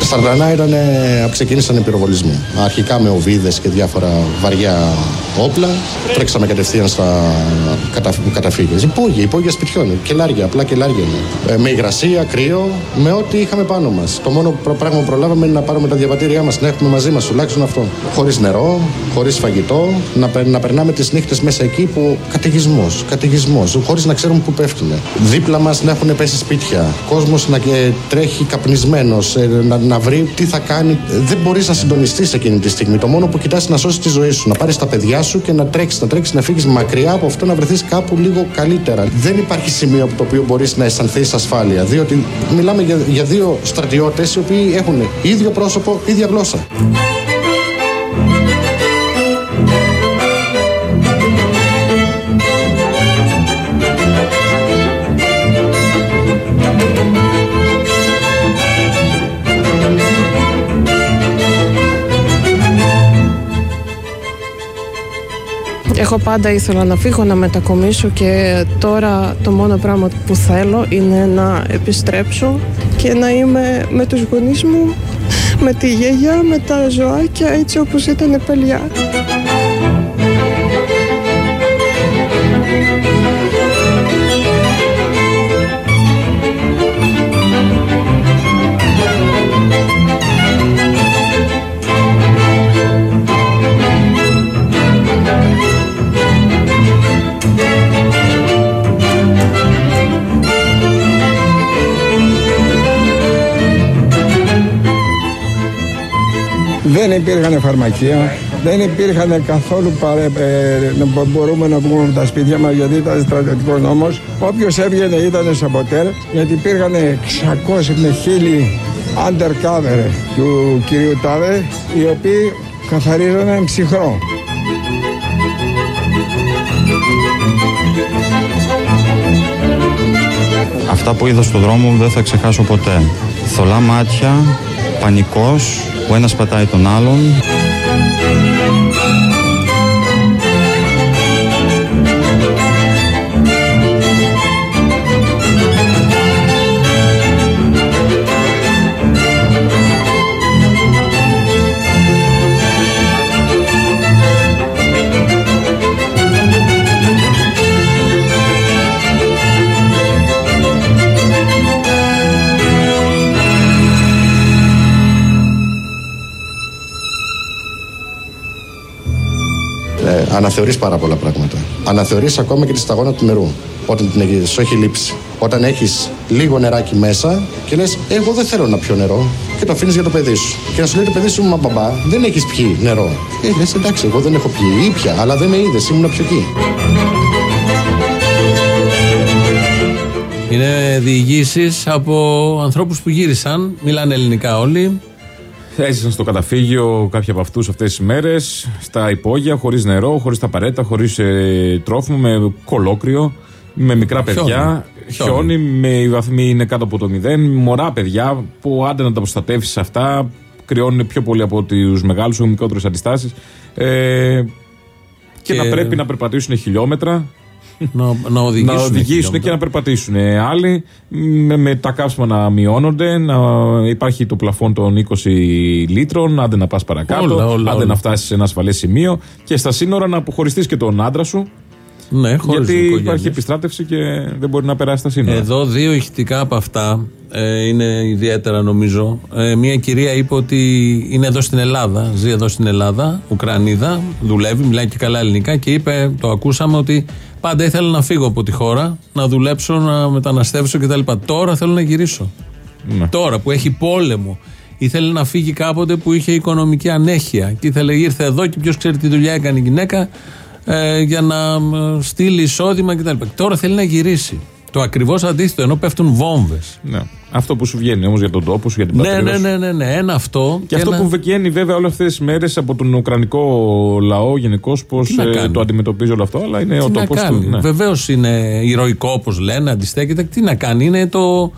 Σταρτανά ήταν, ξεκίνησαν οι πυροβολισμοί. Αρχικά με οβίδες και διάφορα βαριά όπλα. Τρέξαμε κατευθείαν στα κατα... καταφύγια. Υπόγεια, υπόγεια σπιτιών. Κελάρια, απλά κελάρια. Ε, με υγρασία, κρύο, με ό,τι είχαμε πάνω μας. Το μόνο πράγμα που προλάβαμε είναι να πάρουμε τα διαβατήριά μας, να έχουμε μαζί μας τουλάχιστον αυτό. Χωρίς νερό, χωρίς φαγητό, να, να περνάμε τις νύχτες μέσα εκεί που καταιγισμός, καταιγισμός, χωρίς να ξέρουμε πού πέφτουν. Δίπλα μας να έχουν πέσει σπίτια. Κόσμος να ε, τρέχει καπνισμένος, ε, να, να βρει τι θα κάνει. Δεν μπορείς να συντονιστείς εκείνη τη στιγμή. Το μόνο που κοιτάς να σώσεις τη ζωή σου, να πάρεις τα παιδιά σου και να τρέξεις, να τρέξεις, να φύγεις μακριά από αυτό, να βρεθείς κάπου λίγο καλύτερα. Δεν υπάρχει σημείο από το οποίο μπορείς να αισθανθείς ασφάλεια. Διότι μιλάμε για, για δύο στρατιώτες οι οποίοι έχουν ίδιο πρόσωπο, ίδια γλώσσα. Εγώ πάντα ήθελα να φύγω, να μετακομίσω και τώρα το μόνο πράγμα που θέλω είναι να επιστρέψω και να είμαι με τους γονείς μου, με τη γιαγιά, με τα ζωάκια έτσι όπως ήταν παλιά. Δεν υπήρχαν φαρμακεία, δεν υπήρχαν καθόλου παρέ, ε, μπορούμε να βγούμε από τα σπίτια μας γιατί ήταν στρατιωτικός νόμος. Όποιος έβγαινε ήταν σαμποτέρ γιατί υπήρχαν 600 με χίλιοι undercover του κυρίου Τάδε οι οποίοι καθαρίζανε ψυχρό. Αυτά που είδα στο δρόμο δεν θα ξεχάσω ποτέ. Θολά μάτια, πανικός, ο ένας πατάει τον άλλον. Αναθεωρείς πάρα πολλά πράγματα. Αναθεωρείς ακόμα και τη σταγόνα του νερού. Όταν την σου έχει λείψει. Όταν έχεις λίγο νεράκι μέσα και λες: Εγώ δεν θέλω να πιω νερό. Και το αφήνεις για το παιδί σου. Και να σου λέει το παιδί σου: Μα μπαμπά, δεν έχεις πιει νερό. Ε, λες: Εντάξει, εγώ δεν έχω πιει. Ήπια, αλλά δεν με είδες, ήμουν πιο εκεί. Είναι διηγήσεις από ανθρώπους που γύρισαν, μιλάνε ελληνικά όλοι, Έζησαν στο καταφύγιο κάποιοι από αυτούς αυτές τις μέρες, στα υπόγεια, χωρίς νερό, χωρίς τα παρέτα, χωρίς ε, τρόφιμο, με κολόκριο, με μικρά παιδιά. Χιόνι, με οι βαθμοί είναι κάτω από το μηδέν. Μωρά παιδιά που άντε να τα προστατεύσεις σε αυτά, κρυώνουν πιο πολύ από τους μεγάλους, έχουν μικρότερες αντιστάσεις. Ε, και, και να πρέπει να περπατήσουν χιλιόμετρα να, να οδηγήσουν, να οδηγήσουν και να περπατήσουν. Άλλοι με, με, τα κάψιμα να μειώνονται, να υπάρχει το πλαφόν των 20 λίτρων, άντε να πας παρακάτω, όλα, όλα, άντε να φτάσεις σε ένα ασφαλές σημείο και στα σύνορα να αποχωριστείς και τον άντρα σου. Ναι, Γιατί υπάρχει επιστράτευση και δεν μπορεί να περάσει τα σύνορα. Εδώ δύο ηχητικά από αυτά ε, είναι ιδιαίτερα νομίζω. Ε, μία κυρία είπε ότι είναι εδώ στην Ελλάδα, ζει εδώ στην Ελλάδα, Ουκρανίδα, δουλεύει, μιλάει και καλά ελληνικά και είπε, το ακούσαμε ότι πάντα ήθελα να φύγω από τη χώρα, να δουλέψω, να μεταναστεύσω κτλ. Τώρα θέλω να γυρίσω. Ναι. Τώρα που έχει πόλεμο. Ήθελε να φύγει κάποτε που είχε οικονομική ανέχεια. Και ήθελε, ήρθε εδώ και ποιος ξέρει τι δουλειά έκανε η γυναίκα ε, για να στείλει εισόδημα κτλ. Τώρα θέλει να γυρίσει. Το ακριβώς αντίθετο, ενώ πέφτουν βόμβες. Ναι. Αυτό που σου βγαίνει όμως για τον τόπο σου, για την ναι, πατρίδα ναι, ναι, ναι, ναι, ένα αυτό. Και, και αυτό ένα... που βγαίνει βέβαια όλες αυτές τις μέρες από τον Ουκρανικό λαό γενικώς, πώς ε, το αντιμετωπίζει όλο αυτό, αλλά είναι τι ο τόπος του. Ναι. Βεβαίως είναι ηρωικό, όπως λένε, αντιστέκεται. Τι να κάνει, είναι το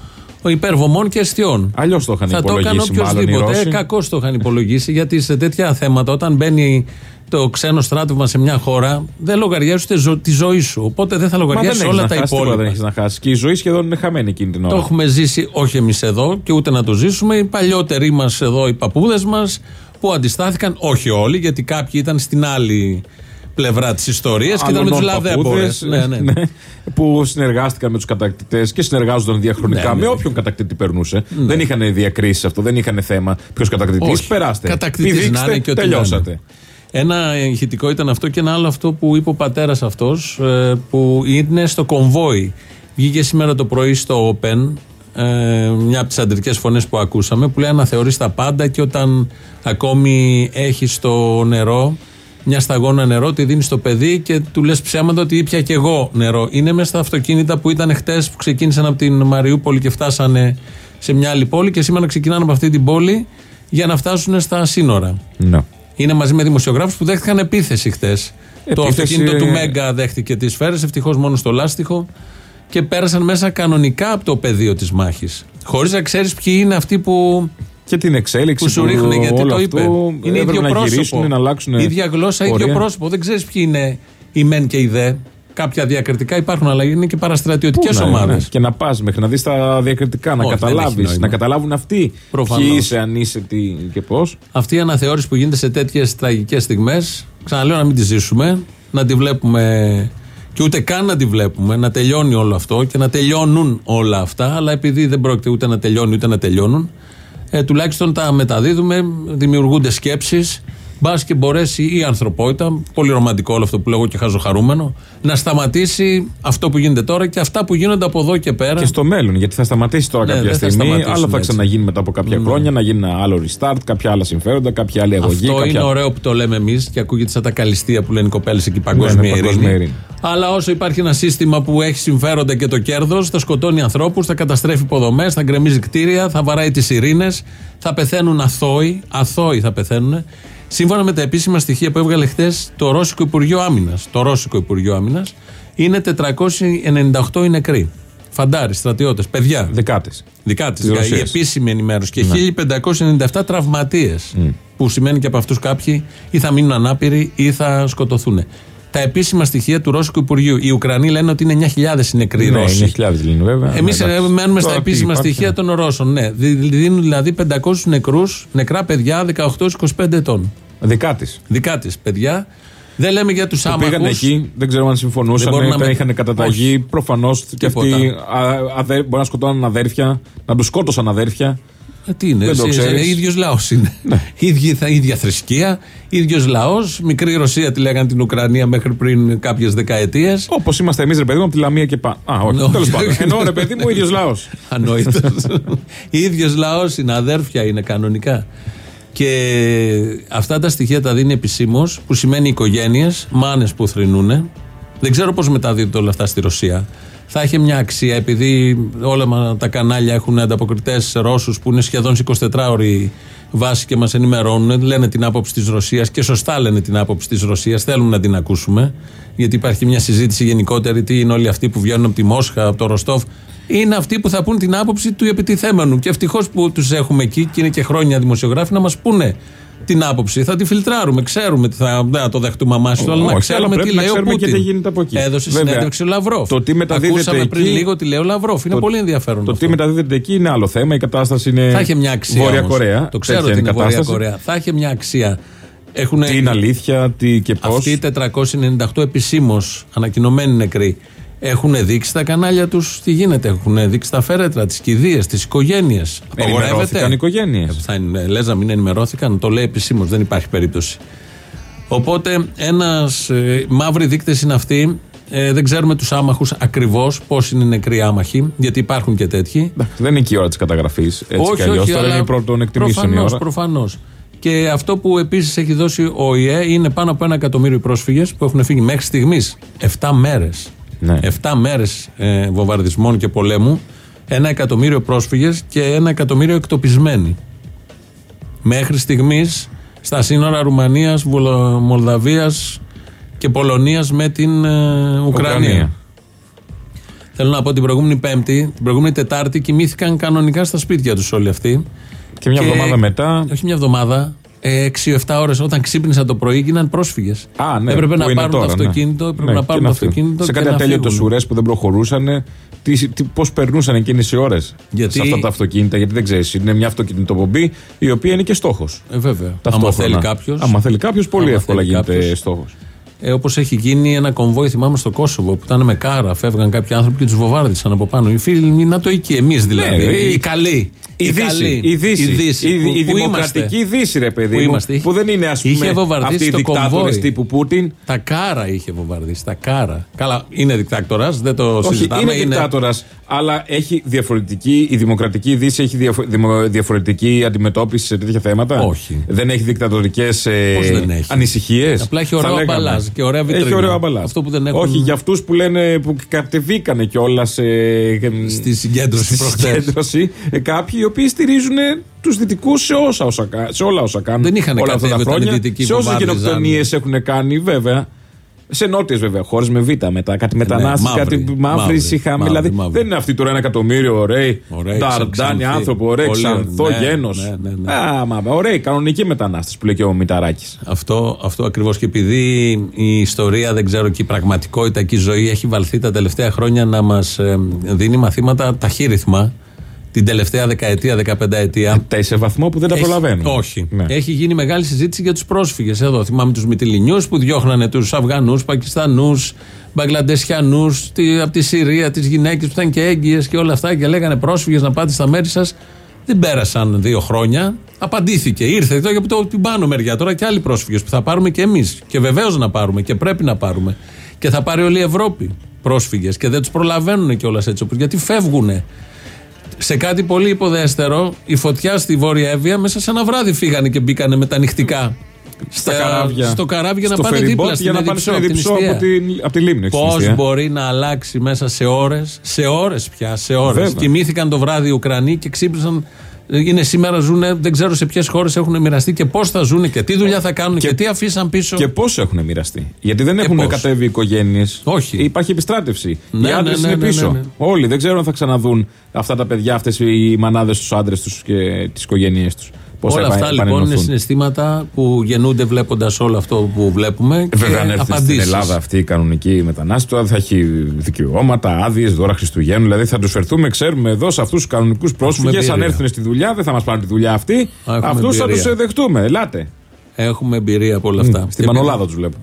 υπερβομών και αιστιών. Αλλιώς το είχαν Θα το έκανε υπολογίσει μάλλον οι οποιοδήποτε. Ρώσοι. Κακώς το είχαν υπολογίσει γιατί σε τέτοια θέματα όταν μπαίνει το ξένο στράτευμα σε μια χώρα δεν λογαριάζει ούτε ζω- τη ζωή σου. Οπότε δεν θα Μα δεν λογαριάσει έχεις όλα να τα χάσεις, τίποτα υπόλοιπα. δεν έχεις να χάσεις. Και η ζωή σχεδόν είναι χαμένη εκείνη την ώρα. Το έχουμε ζήσει όχι εμείς εδώ και ούτε να το ζήσουμε. Οι παλιότεροι μας εδώ, οι παππούδες μας, που αντιστάθηκαν, όχι όλοι, γιατί κάποιοι ήταν στην άλλη πλευρά της ιστορίας και ήταν με τους Αλλωνών λαδέμπορες. παππούδες, Ναι, ναι. ναι, που συνεργάστηκαν με τους κατακτητές και συνεργάζονταν διαχρονικά Ναι, ναι. με όποιον κατακτητή περνούσε. Δεν είχαν διακρίσεις αυτό, δεν είχαν θέμα ποιος κατακτητής. Όχι. Περάστε. Κατακτητής Πηδήξτε, να είναι και ό,τι τελειώσατε. Να είναι. Ένα ηχητικό ήταν αυτό και ένα άλλο αυτό που είπε ο πατέρας αυτός που είναι στο κομβόι. Βγήκε σήμερα το πρωί στο Open ε, μια από τις αντρικές φωνές που ακούσαμε που λέει αναθεωρείς τα πάντα και όταν ακόμη έχει στο νερό μια σταγόνα νερό, τη δίνεις στο παιδί και του λες ψέματα ότι ήπια και εγώ νερό. Είναι μέσα στα αυτοκίνητα που ήταν χτες που ξεκίνησαν από την Μαριούπολη και φτάσανε σε μια άλλη πόλη και σήμερα ξεκινάνε από αυτή την πόλη για να φτάσουν στα σύνορα. Ναι. Είναι μαζί με δημοσιογράφους που δέχτηκαν επίθεση χτες. Το Επίθεση, αυτοκίνητο του ε, Μέγκα δέχτηκε τις σφαίρες, ευτυχώς μόνο στο λάστιχο. Και πέρασαν μέσα κανονικά από το πεδίο της μάχης. Χωρίς να ξέρεις ποιοι είναι αυτοί που, Και την εξέλιξη που σου ρίχνουν, γιατί όλο το είπε. αυτό Είναι έπρεπε ίδιο να πρόσωπο. γυρίσουν, να αλλάξουν ίδια γλώσσα, ίδιο πορεία. πρόσωπο. Δεν ξέρεις ποιοι είναι οι μεν και οι δε. Κάποια διακριτικά υπάρχουν, αλλά είναι και Πού παραστρατιωτικέ να ομάδες. είναι. Και να πας μέχρι να δεις τα διακριτικά, να Όχι, δεν έχει καταλάβεις. νόημα. Να καταλάβουν αυτοί Προφανώς. ποιοι είσαι, αν είσαι, τι και πώς. Αυτή η αναθεώρηση που γίνεται σε τέτοιες τραγικές στιγμές, ξαναλέω να μην τη ζήσουμε, να τη βλέπουμε και ούτε καν να τη βλέπουμε, να τελειώνει όλο αυτό και να τελειώνουν όλα αυτά. Αλλά επειδή δεν πρόκειται ούτε να τελειώνει ούτε να τελειώνουν, ε, τουλάχιστον τα μεταδίδουμε, δημιουργούνται σκέψεις. Μπας και μπορέσει η ανθρωπότητα, πολύ ρομαντικό όλο αυτό που λέγω και χαζοχαρούμενο, να σταματήσει αυτό που γίνεται τώρα και αυτά που γίνονται από εδώ και πέρα. Και στο μέλλον, γιατί θα σταματήσει τώρα Ναι, κάποια δεν θα στιγμή, σταματήσουμε αλλά θα έτσι. ξαναγίνει μετά από κάποια χρόνια, να γίνει ένα άλλο restart, κάποια άλλα συμφέροντα, κάποια άλλη αγωγή. Αυτό κάποια... είναι ωραίο που το λέμε εμείς και ακούγεται σαν τα καλυστία που λένε οι κοπέλες εκεί παγκόσμια, Ναι, ναι, παγκόσμια ειρήνη. ειρήνη. Αλλά όσο υπάρχει ένα σύστημα που έχει συμφέροντα και το κέρδος, θα σκοτώνει ανθρώπους, θα καταστρέφει υποδομές, θα γκρεμίζει κτίρια, θα βαράει τις ειρήνες, θα πεθαίνουν αθώοι, αθώοι θα πεθαίνουν. Σύμφωνα με τα επίσημα στοιχεία που έβγαλε χθες το Ρώσικο Υπουργείο Άμυνας, το Ρώσικο Υπουργείο Άμυνας, είναι 498 οι νεκροί. Φαντάροι, στρατιώτες, παιδιά. Δεκάτε. Δικά της. Της Η Ρωσίας. επίσημη ενημέρωση. Και Ναι. 1597 τραυματίες. Που σημαίνει και από αυτούς κάποιοι ή θα μείνουν ανάπηροι ή θα σκοτωθούν. Τα επίσημα στοιχεία του Ρώσικου Υπουργείου. Οι Ουκρανοί λένε ότι είναι 9.000 οι νεκροί Ναι, Ρώσοι. 9.000 λένε βέβαια. Εμείς Ναι, εντάξει. μένουμε στα Τώρα τι επίσημα υπάρχει, στοιχεία ναι. των Ρώσων. Ναι, Δι- δίνουν δηλαδή 500 νεκρούς, νεκρά παιδιά 18-25 ετών. Δεκάτη. Δικά της παιδιά. Δεν λέμε για τους Που άμαχους. πήγαν εκεί, δεν ξέρω αν Δεν συμφωνούσαν, μπορούν να τα με- είχαν καταταγεί. Προφανώς και Τίποτα. αυτοί α, αδέ, μπορεί να σκοτώναν αδέρφια, να τους σκότωσαν αδέρφια. Ε, τι είναι, Δεν το εσύ, ξέρεις. Ναι. ίδιος λαός είναι. ίδια, θα- ίδια θρησκεία, ίδιος λαός. Μικρή Ρωσία τη λέγανε την Ουκρανία μέχρι πριν κάποιες δεκαετίες. Όπως είμαστε εμείς, ρε παιδί μου, από τη Λαμία και πάνω. Α, όχι, Όχι. τέλος πάντων. Ενώ ρε παιδί μου, ο ίδιος λαός. Ανόητος. ίδιος λαός είναι, αδέρφια είναι κανονικά. Και αυτά τα στοιχεία τα δίνει επισήμως, που σημαίνει οικογένειες, μάνες που θρυνούν. Δεν ξέρω πώς μεταδίδονται όλα αυτά στη Ρωσία. Θα έχει μια αξία, επειδή όλα μα τα κανάλια έχουν ανταποκριτές Ρώσους που είναι σχεδόν σε 24 ώρη βάση και μας ενημερώνουν, λένε την άποψη της Ρωσίας και σωστά λένε την άποψη της Ρωσίας. Θέλουμε να την ακούσουμε, γιατί υπάρχει μια συζήτηση γενικότερη. Τι είναι όλοι αυτοί που βγαίνουν από τη Μόσχα, από το Ροστόφ. Είναι αυτοί που θα πούν την άποψη του επιτιθέμενου. Και ευτυχώς που τους έχουμε εκεί και είναι και χρόνια δημοσιογράφοι να μας πούνε την άποψη. Θα τη φιλτράρουμε. Ξέρουμε τι θα. Δεν θα το δεχτούμε αμάσιτο, αλλά να Όχι, ξέρουμε αλλά τι πρέπει να λέει ο ξέρουμε και Πούτιν. τι γίνεται από εκεί. Έδωσε Βέβαια. συνέντευξη ο Λαυρόφ. Το τι μεταδίδεται Ακούσαμε πριν εκεί- λίγο τι λέει ο Λαυρόφ. Είναι Το- πολύ ενδιαφέρον. Το αυτό. τι μεταδίδεται εκεί είναι άλλο θέμα. Η κατάσταση είναι. Θα έχει μια αξία. Βόρεια όμως. Κορέα. Το ξέρω Τέτοια ότι είναι Βόρεια κατάσταση. Κορέα. Θα έχει μια αξία. Έχουν Τι είναι αλήθεια, τι και πώς. αυτοί οι 498 επισήμως ανακοινωμένοι νεκροί έχουν δείξει τα κανάλια τους τι γίνεται. Έχουν δείξει τα φέρετρα, τις κηδείες, τις οικογένειες. Ενημερώθηκαν οι οικογένειες. Θα είναι- λες να μην ενημερώθηκαν, το λέει επισήμως, δεν υπάρχει περίπτωση. Οπότε ένας ε, μαύροι δείκτες είναι αυτοί. Ε, δεν ξέρουμε τους άμαχους ακριβώς πώς είναι οι νεκροί άμαχοι, γιατί υπάρχουν και τέτοιοι. Δεν είναι και η ώρα της καταγραφής. Έτσι κι αλλιώς. Τώρα είναι πρώτον εκτιμήσεων η προφανώς, ώρα. προφανώς. Και αυτό που επίσης έχει δώσει ο ΙΕ είναι πάνω από ένα εκατομμύριο πρόσφυγες που έχουν φύγει μέχρι στιγμής. 7 μέρες. Ναι. 7 μέρες ε, βομβαρδισμών και πολέμου. Ένα εκατομμύριο πρόσφυγες και ένα εκατομμύριο εκτοπισμένοι. Μέχρι στιγμής στα σύνορα Ρουμανίας, Μολδαβίας και Πολωνίας με την ε, Ουκρανία. Ουκρανία. Θέλω να πω την προηγούμενη Πέμπτη, την προηγούμενη Τετάρτη κοιμήθηκαν κανονικά στα σπίτια τους όλοι αυτοί. Και μια εβδομάδα μετά. Όχι μια εβδομάδα. 6-7 ώρες όταν ξύπνησαν το πρωί γίναν πρόσφυγες. Α, ναι, έπρεπε που να είναι πάρουν τώρα, το ναι. αυτοκίνητο, έπρεπε Ναι, να και πάρουν το να φύγουν. αυτοκίνητο. Σε και κάτι να ατέλειωτε φύγουν. ουρές που δεν προχωρούσαν, τι, τι, πώς περνούσαν εκείνες οι ώρες Γιατί- σε αυτά τα αυτοκίνητα, γιατί δεν ξέρεις. Είναι μια αυτοκινητοπομπή η οποία είναι και στόχος. Ε, βέβαια. Άμα Ταυτόχρονα. θέλει κάποιο. Άμα θέλει κάποιος, πολύ Άμα εύκολα θέλει γίνεται κάποιος. στόχος. Ε, Όπως έχει γίνει ένα κομβόι, θυμάμαι στο Κόσοβο που ήταν με κάρα. Φεύγαν κάποιοι άνθρωποι και τους βομβάρδισαν από πάνω. Οι φίλοι νατοικοί, εμείς δηλαδή. Ναι, οι η- καλοί. Η Οι Δύση, καλοί. η Δύση, Η Δύση. η, Που- η που δημοκρατική είμαστε. Δύση, ρε παιδί Που μου, είμαστε. που δεν είναι ας πούμε Είχε βομβαρδίσει αυτοί οι το δικτάτορες κομβόι. τύπου Πούτιν. Τα κάρα είχε βομβαρδίσει. Τα κάρα. Καλά, είναι δικτάκτορας, δεν το Όχι, συζητάμε. είναι δικτάτορα, αλλά έχει διαφορετική. Η δημοκρατική Δύση έχει διαφο- δημο- διαφορετική αντιμετώπιση σε τέτοια θέματα; Όχι. Δεν έχει δικτατορικές Πώς δεν έχει; ανησυχίες; Απλά έχει ωραίο αμπαλάζ και ωραία Έχει βιτρίνα. ωραίο αμπαλάζ. Αυτό που δεν έχουν- Όχι, για αυτούς που λένε που κατεβήκανε κιόλας. Στη συγκέντρωση προχτές. συγκέντρωση, ε, κάποιοι οι οποίοι στηρίζουν τους δυτικούς σε, όσα, όσα, κα- σε όλα όσα κάνουν. Δεν είχαν όλα αυτά τα κατέβει όταν οι χρόνια. Δυτικοί Σε όσες βομβάρδιζαν. γενοκτονίες έχουν κάνει, βέβαια. Σε νότιες βέβαια χώρες με β' μετά. Κάτι μετανάστες, μαύροι, κάτι μαύροι μαύροι, είχαμε. μαύροι, δηλαδή μαύροι. δεν είναι αυτοί τώρα ένα εκατομμύριο ωραίοι. Ωραίοι, Νταρντάνοι ξανθοί. άνθρωποι, ωραίοι, Πολύ, ξανθό ναι, γένος. ναι, ναι, ναι. Α, μα, ωραίοι, κανονικοί μετανάστες που λέει και ο Μηταράκης. Αυτό, αυτό ακριβώς. Και επειδή η ιστορία, δεν ξέρω και η πραγματικότητα και η ζωή έχει βαλθεί τα τελευταία χρόνια να μας δίνει μαθήματα ταχύρυθμα, την τελευταία δεκαετία, δεκαπενταετία. Τα σε βαθμό που δεν τα Έχει- προλαβαίνουν. Όχι. Ναι. Έχει γίνει μεγάλη συζήτηση για τους πρόσφυγες. Εδώ θυμάμαι τους Μυτιλινιούς που διώχνανε τους Αφγανούς, Πακιστανούς, Μπαγκλαντεσιανούς από τη Συρία, τις γυναίκες που ήταν και έγκυες και όλα αυτά και λέγανε πρόσφυγες να πάτε στα μέρη σας. Δεν πέρασαν δύο χρόνια. Απαντήθηκε. Ήρθε εδώ από το- την πάνω μεριά τώρα και άλλοι πρόσφυγες που θα πάρουμε και εμείς. Και βεβαίως να πάρουμε και πρέπει να πάρουμε. Και θα πάρει όλη η Ευρώπη πρόσφυγες και δεν τους προλαβαίνουν κιόλας έτσι όπως γιατί φεύγουν σε κάτι πολύ υποδέστερο, η φωτιά στη Βόρεια Εύβοια μέσα σε ένα βράδυ φύγανε και μπήκανε με τα νυχτικά. Στα καράβια. Στο καράβι για να Στο πάνε ferry δίπλα boat στην για να πάνε στην Εδιψό, Εδιψό από την από, την, από τη λίμνη. Πώς στην ουσία. μπορεί να αλλάξει μέσα σε ώρες, σε ώρες πια, σε ώρες. Βέβαια. Κοιμήθηκαν το βράδυ οι Ουκρανοί και ξύπνησαν. Είναι σήμερα ζουν, δεν ξέρω σε ποιες χώρες έχουν μοιραστεί και πώς θα ζουν και τι δουλειά θα κάνουν και, τι αφήσαν πίσω. Και πώς έχουν μοιραστεί. Γιατί δεν Και έχουν πώς. κατέβει οι οικογένειες. Όχι. Υπάρχει επιστράτευση. Ναι, οι άντρες ναι, ναι, είναι ναι, πίσω. ναι, ναι. Όλοι δεν ξέρουν αν θα ξαναδούν αυτά τα παιδιά, αυτές οι μανάδες τους άντρες τους και τις οικογένειές τους. Πώς Όλα θα αυτά επα- λοιπόν είναι επανενωθούν. συναισθήματα που γεννούνται βλέποντας όλο αυτό που βλέπουμε. Και Βέβαια, αν έρθει στην απαντήσεις. Ελλάδα αυτή η κανονική μετανάστη, τώρα θα έχει δικαιώματα, άδειες, δώρα Χριστουγέννου. Δηλαδή θα τους φερθούμε, ξέρουμε εδώ σε αυτούς τους κανονικούς πρόσφυγες. Αν εμπειρία. έρθουν στη δουλειά, δεν θα μας πάρουν τη δουλειά αυτή. Έχουμε Αυτούς θα εμπειρία. τους δεχτούμε. Ελάτε. Έχουμε εμπειρία από όλα αυτά. Στην Και Πανολάδα τους βλέπω.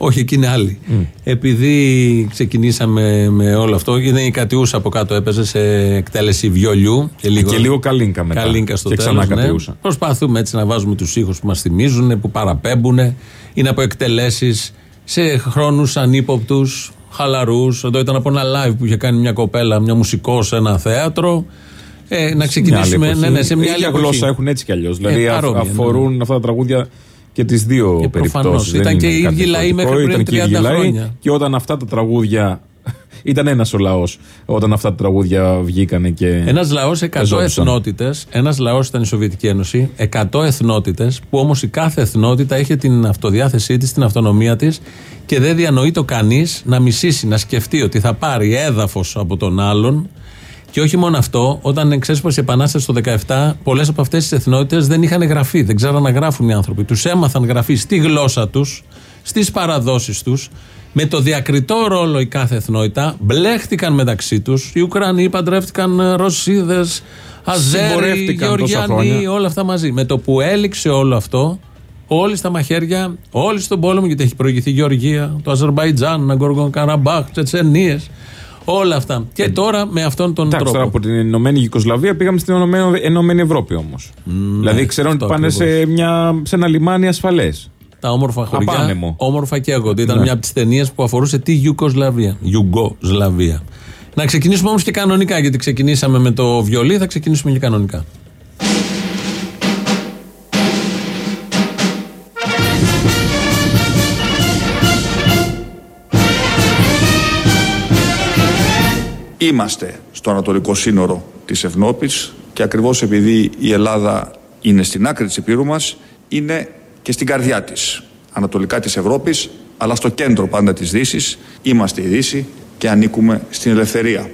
Ναι. Όχι, εκεί είναι άλλοι. Επειδή ξεκινήσαμε με όλο αυτό, είναι η Κατιούσα από κάτω έπαιζε σε εκτέλεση βιολιού. Και λίγο, Και λίγο καλίνκα μετά. Καλίνκα στο Και τέλος, ξανά ναι. Κατιούσα. Προσπαθούμε έτσι να βάζουμε τους ήχους που μας θυμίζουν, που παραπέμπουν. Είναι από εκτελέσεις σε χρόνους ανύποπτους, χαλαρούς. Εδώ ήταν από ένα live που είχε κάνει μια κοπέλα, μια μουσικός σε ένα θέατρο. Ε, να ξεκινήσουμε. Ναι, ναι, σε μια άλλη ίδια εποχή. γλώσσα έχουν έτσι κι αλλιώς. Δηλαδή α- παρόμοια, ναι, αφορούν αυτά τα τραγούδια και τις δύο Και προφανώς. περιπτώσεις. Ήταν και οι ίδιοι λαοί μέχρι πριν 30 χρόνια. Και όταν αυτά τα τραγούδια. Ήταν ένας ο λαός όταν αυτά τα τραγούδια βγήκανε και. Ένας λαός 100 Πεζόντουσαν. εθνότητες. Ένας λαός ήταν η Σοβιετική Ένωση. 100 εθνότητες που όμως η κάθε εθνότητα είχε την αυτοδιάθεσή της, την αυτονομία της και δεν διανοεί το κανείς να μισήσει, να σκεφτεί ότι θα πάρει έδαφος από τον άλλον. Και όχι μόνο αυτό, όταν ξέσπασε η Επανάσταση το 17, πολλές από αυτές τις εθνότητες δεν είχαν γραφεί, δεν ξέραν να γράφουν οι άνθρωποι. Τους έμαθαν γραφεί στη γλώσσα τους, στις παραδόσεις τους, με το διακριτό ρόλο η κάθε εθνότητα, μπλέχτηκαν μεταξύ τους. Οι Ουκρανοί παντρεύτηκαν Ρωσίδες, Αζέρι, Συμπορεύτηκαν τόσα Γεωργιανοί, χρόνια. όλα αυτά μαζί. Με το που έληξε όλο αυτό, όλοι στα μαχαίρια, όλοι στον πόλεμο, γιατί έχει προηγηθεί η Γεωργία, το Αζερβαϊτζάν, Ναγκοργον Καραμπάχ, Τσετσενίες. Όλα αυτά. Και τώρα με αυτόν τον Εντάξει, τώρα τρόπο. από την Ενωμένη Γιουγκοσλαβία πήγαμε στην Ενωμένη- Ενωμένη Ευρώπη όμως. δηλαδή ξέρουν ότι αυτό πάνε σε, μια, σε ένα λιμάνι ασφαλές. Τα όμορφα χωριά. Απάνεμο. Όμορφα καίγονται. Ήταν Ναι. μια από τις ταινίες που αφορούσε τη Ιουγκοσλαβία. Ιουγκοσλαβία. Να ξεκινήσουμε όμως και κανονικά, γιατί ξεκινήσαμε με το βιολί, θα ξεκινήσουμε και κανονικά. Είμαστε στο ανατολικό σύνορο της Ευνόπης και ακριβώς επειδή η Ελλάδα είναι στην άκρη της Επίρου μας, είναι και στην καρδιά της, ανατολικά της Ευρώπης, αλλά στο κέντρο πάντα της Δύσης. Είμαστε η Δύση, και ανήκουμε στην ελευθερία.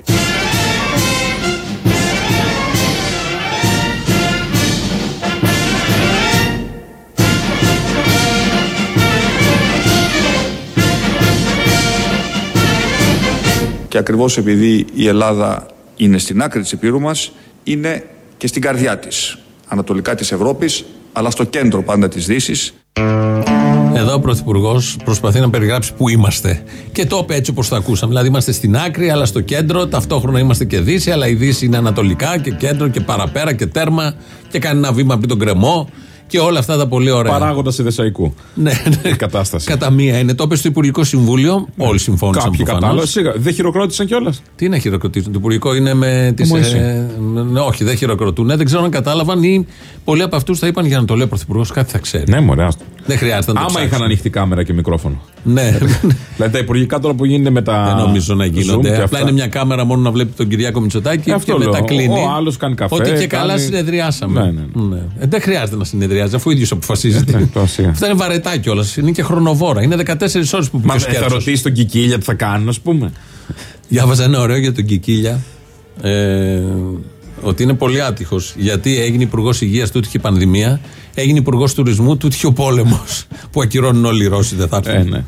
Και ακριβώς επειδή η Ελλάδα είναι στην άκρη της Επίρου μας, είναι και στην καρδιά της, ανατολικά της Ευρώπης, αλλά στο κέντρο πάντα της Δύσης. Εδώ ο Πρωθυπουργός προσπαθεί να περιγράψει πού είμαστε. Και το είπε έτσι όπως το ακούσαμε. Δηλαδή είμαστε στην άκρη, αλλά στο κέντρο. Ταυτόχρονα είμαστε και Δύση, αλλά η Δύση είναι ανατολικά και κέντρο και παραπέρα και τέρμα. Και κάνει ένα βήμα πριν τον κρεμό και όλα αυτά τα πολύ ωραία. Παράγοντας Ιδεσαϊκού. Ναι, ναι. Η κατάσταση. Κατά μία είναι. Το είπε στο Υπουργικό Συμβούλιο. Όλοι συμφώνησαν. Κάποιοι προφανώς. κατάλαβαν. Σίγουρα. Δεν χειροκρότησαν κιόλας. Τι να χειροκροτήσουν. Το Υπουργικό είναι με τις. Μου ναι, όχι, δεν χειροκροτούν. Ναι, δεν ξέρω αν κατάλαβαν ή πολλοί από αυτούς θα είπαν για να το λέει ο Πρωθυπουργός κάτι θα ξέρει. Ναι, μωρέ. άστο. Δεν χρειάζεται να το Άμα ψάξουν. είχαν ανοιχτή κάμερα και μικρόφωνο. Ναι, Δηλαδή τα υπουργικά τώρα που γίνεται με τα. δεν νομίζω να Zoom γίνονται. και Απλά αυτά. είναι μια κάμερα μόνο να βλέπει τον Κυριάκο Μητσοτάκη Ε, αυτό και μετά λέω. κλείνει. Ο άλλος κάνει καφέ, Ότι και καλά κάνει- συνεδριάσαμε. Ναι, ναι, Ε, δεν χρειάζεται να συνεδριάζει, αφού ο ίδιος αποφασίζει. Ε, ναι, τώρα σιγά. Αυτά είναι βαρετά κιόλας. Είναι και χρονοβόρα. Είναι 14 ώρες που Μα πήγε ο ε, θα Σκέρτσος. ρωτήσεις τον Κικίλια τι θα κάνουν, ας πούμε. Διάβαζα ένα ωραίο για τον Κικίλια. Ε, ότι είναι πολύ άτυχος. Γιατί έγινε υπουργός υγείας, τούτη είχε πανδημία. Έγινε υπουργός τουρισμού, τούτη είχε ο πόλεμος. Που ακυρώνουν όλοι οι Ρώσοι, δεν θα έρθουν. Ε, ναι.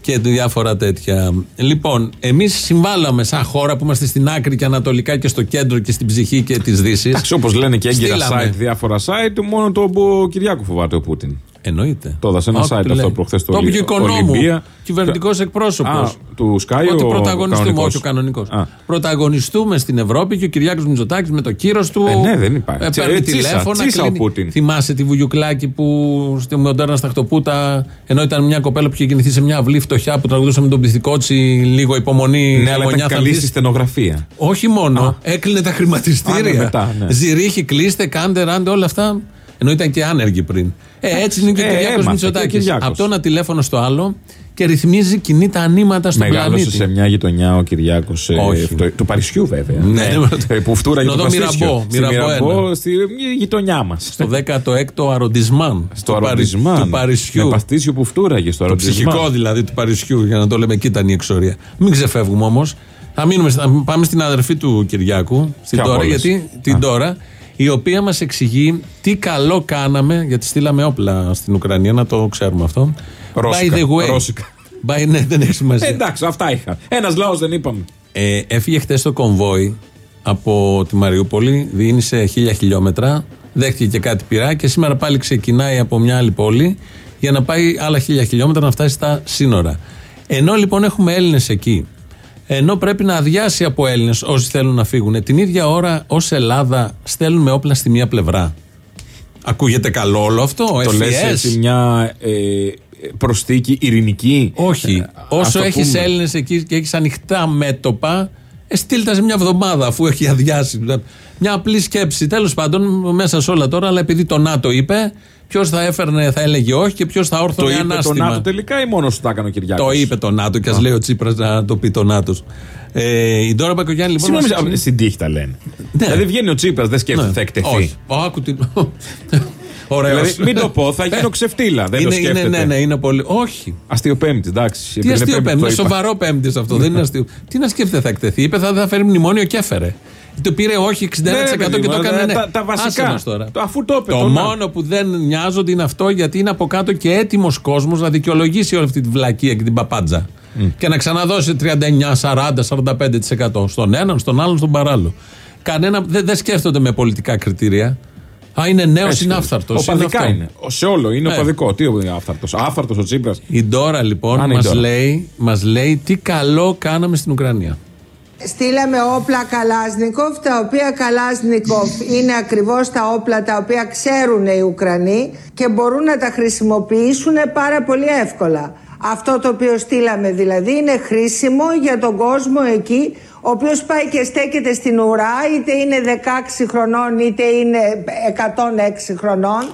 Και διάφορα τέτοια. Λοιπόν, εμείς συμβάλαμε σαν χώρα που είμαστε στην άκρη και ανατολικά και στο κέντρο και στην ψυχή και της Δύσης. Εντάξει, όπως λένε και έγκυρα Στείλαμε. site, διάφορα site, μόνο το που Κυριάκου φοβάται ο Πούτιν. Εννοείται. Το έδωσε ένα Άκου site τι αυτό λέει. προχθές το Το είπε Ολυ- και ο οικονόμου. Ολυμπία. Κυβερνητικός εκπρόσωπος. Α, του Sky Ότι ο πρωταγωνιστούμε, κανονικός. όχι ο κανονικός. Α. Πρωταγωνιστούμε στην Ευρώπη και ο Κυριάκος Μητσοτάκης με το κύρος του. Ε, ναι, δεν υπάρχει. Τσι- παίρνει ε, τσίσα, τηλέφωνα. τσίσα ο κλείνει. Πούτιν. Θυμάσαι τη Βουγιουκλάκη που στη Μοντέρνα στα Χτωπούτα, ενώ ήταν μια κοπέλα που είχε γεννηθεί σε μια αυλή φτωχιά που τραγουδούσε με τον Πληθυκότσι, λίγο υπομονή. Ναι, αλλά γωνιά ήταν θα καλή δεις. στη στενογραφία. Όχι μόνο. Α. Έκλεινε τα Α, χρηματιστήρια. ναι, μετά, ναι. Ζυρίχη, κλείστε, κάντε, ράντε, όλα αυτά. Ενώ ήταν και άνεργοι πριν. Ε, έτσι είναι και ο Ε, Κυριάκος έμαθε και ο Μητσοτάκη. Κυριάκος. Από το ένα τηλέφωνο στο άλλο και ρυθμίζει, κινεί τα ανήματα στον Μεγάλωσε πλανήτη. σε μια γειτονιά ο Κυριάκος. Όχι. του Παρισιού, βέβαια. Ναι. Ε, που φτούραγε Να το δω παστίτσιο. Μυραμπό, Στη Μυραμπό Μυραμπό, ένα. στη γειτονιά μας. Στο 16ο αροντισμάν. Στο του Παρι- αροντισμάν. Του Παρισιού. Με παστίτσιο που φτούραγε στο Το αροντισμάν. ψυχικό δηλαδή του Παρισιού, για να το λέμε, εκεί ήταν η εξορία. Μην ξεφεύγουμε όμως. Θα, μείνουμε, θα πάμε στην αδερφή του Κυριάκου, στην Ποια τώρα, από όλες; γιατί την Α. τώρα, η οποία μας εξηγεί τι καλό κάναμε, γιατί στείλαμε όπλα στην Ουκρανία, να το ξέρουμε αυτό. Ρώσικα, By the way. ρώσικα. By, ναι, δεν έχει σημασία. Ε, εντάξει, αυτά είχα. Ένας λαός δεν είπαμε. Ε, έφυγε χτες το κομβόι από τη Μαριούπολη, διήνυσε χίλια χιλιόμετρα, δέχτηκε και κάτι πειρά και σήμερα πάλι ξεκινάει από μια άλλη πόλη για να πάει άλλα χίλια χιλιόμετρα να φτάσει στα σύνορα. Ενώ λοιπόν έχουμε Έλληνες εκεί, ενώ πρέπει να αδειάσει από Έλληνες όσοι θέλουν να φύγουν, την ίδια ώρα ως Ελλάδα στέλνουμε όπλα στη μία πλευρά. Ακούγεται καλό όλο αυτό, Το λες FES? έτσι μια ε, προστίκη ειρηνική; Όχι. Ε, ας Όσο το έχεις πούμε. Έλληνες εκεί και έχεις ανοιχτά μέτωπα, ε, στείλ τα σε μια εβδομάδα αφού έχει αδειάσει. Μια απλή σκέψη. Τέλος πάντων, μέσα σε όλα τώρα, αλλά επειδή το ΝΑΤΟ είπε, ποιος θα έφερνε, θα έλεγε όχι και ποιος θα Το όρθωνε είπε το ανάστημα. ΝΑΤΟ τελικά ή μόνος σου τα έκανε ο Κυριάκος; Το είπε το ΝΑΤΟ και ας λέει ο Τσίπρας να το πει το ΝΑΤΟ. Ε, η Ντόρα Μπακογιάννη λοιπόν. Συγγνώμη, μας εξηγεί- στην τύχη τα λένε. Ναι. Δηλαδή βγαίνει ο Τσίπρας, δεν σκέφτεται ότι θα εκτεθεί. Όχι. Άκου την. Ωραίος. Δηλαδή, μην το πω, θα γίνω ξεφτύλα. Δεν το είναι, είναι, σκέφτεται. ναι, ναι, είναι πολύ. Όχι. Αστείο Πέμπτη, εντάξει. Τι Επειδή είναι αστείο Πέμπτης, πέμπτη, το είναι είπα. σοβαρό πέμπτης αυτό. δεν είναι αστείο. Τι να σκέφτεται θα εκτεθεί. Είπε θα, θα φέρει μνημόνιο και έφερε. Το πήρε όχι 61% Ναι, και παιδί το μου, έκανε ναι. τα- τα βασικά. Άσε μας τώρα. Το- αφού το είπε, Το το να. μόνο που δεν νοιάζονται είναι αυτό γιατί είναι από κάτω και έτοιμος κόσμος να δικαιολογήσει όλη αυτή τη βλακεία και την παπάντζα. Και να ξαναδώσει 39, 40, 45% στον έναν, στον άλλον, στον παράλληλο. Κανένα, δεν, δεν σκέφτονται με πολιτικά κριτήρια. Α, είναι νέος, Έτσι είναι είναι. άφθαρτο. Οπαδικά είναι. Ο- Σε όλο είναι Ναι. οπαδικό. Τι είναι άφθαρτο. Άφθαρτο ο Τσίπρας. Η Ντόρα λοιπόν Α, ναι, η μας Ντόρα. λέει, μας λέει τι καλό κάναμε στην Ουκρανία. Στείλαμε όπλα Καλάσνικοφ, τα οποία Καλάσνικοφ είναι ακριβώς τα όπλα τα οποία ξέρουν οι Ουκρανοί και μπορούν να τα χρησιμοποιήσουν πάρα πολύ εύκολα. Αυτό το οποίο στείλαμε δηλαδή είναι χρήσιμο για τον κόσμο εκεί ο οποίος πάει και στέκεται στην ουρά είτε είναι 16 χρονών είτε είναι 106 χρονών.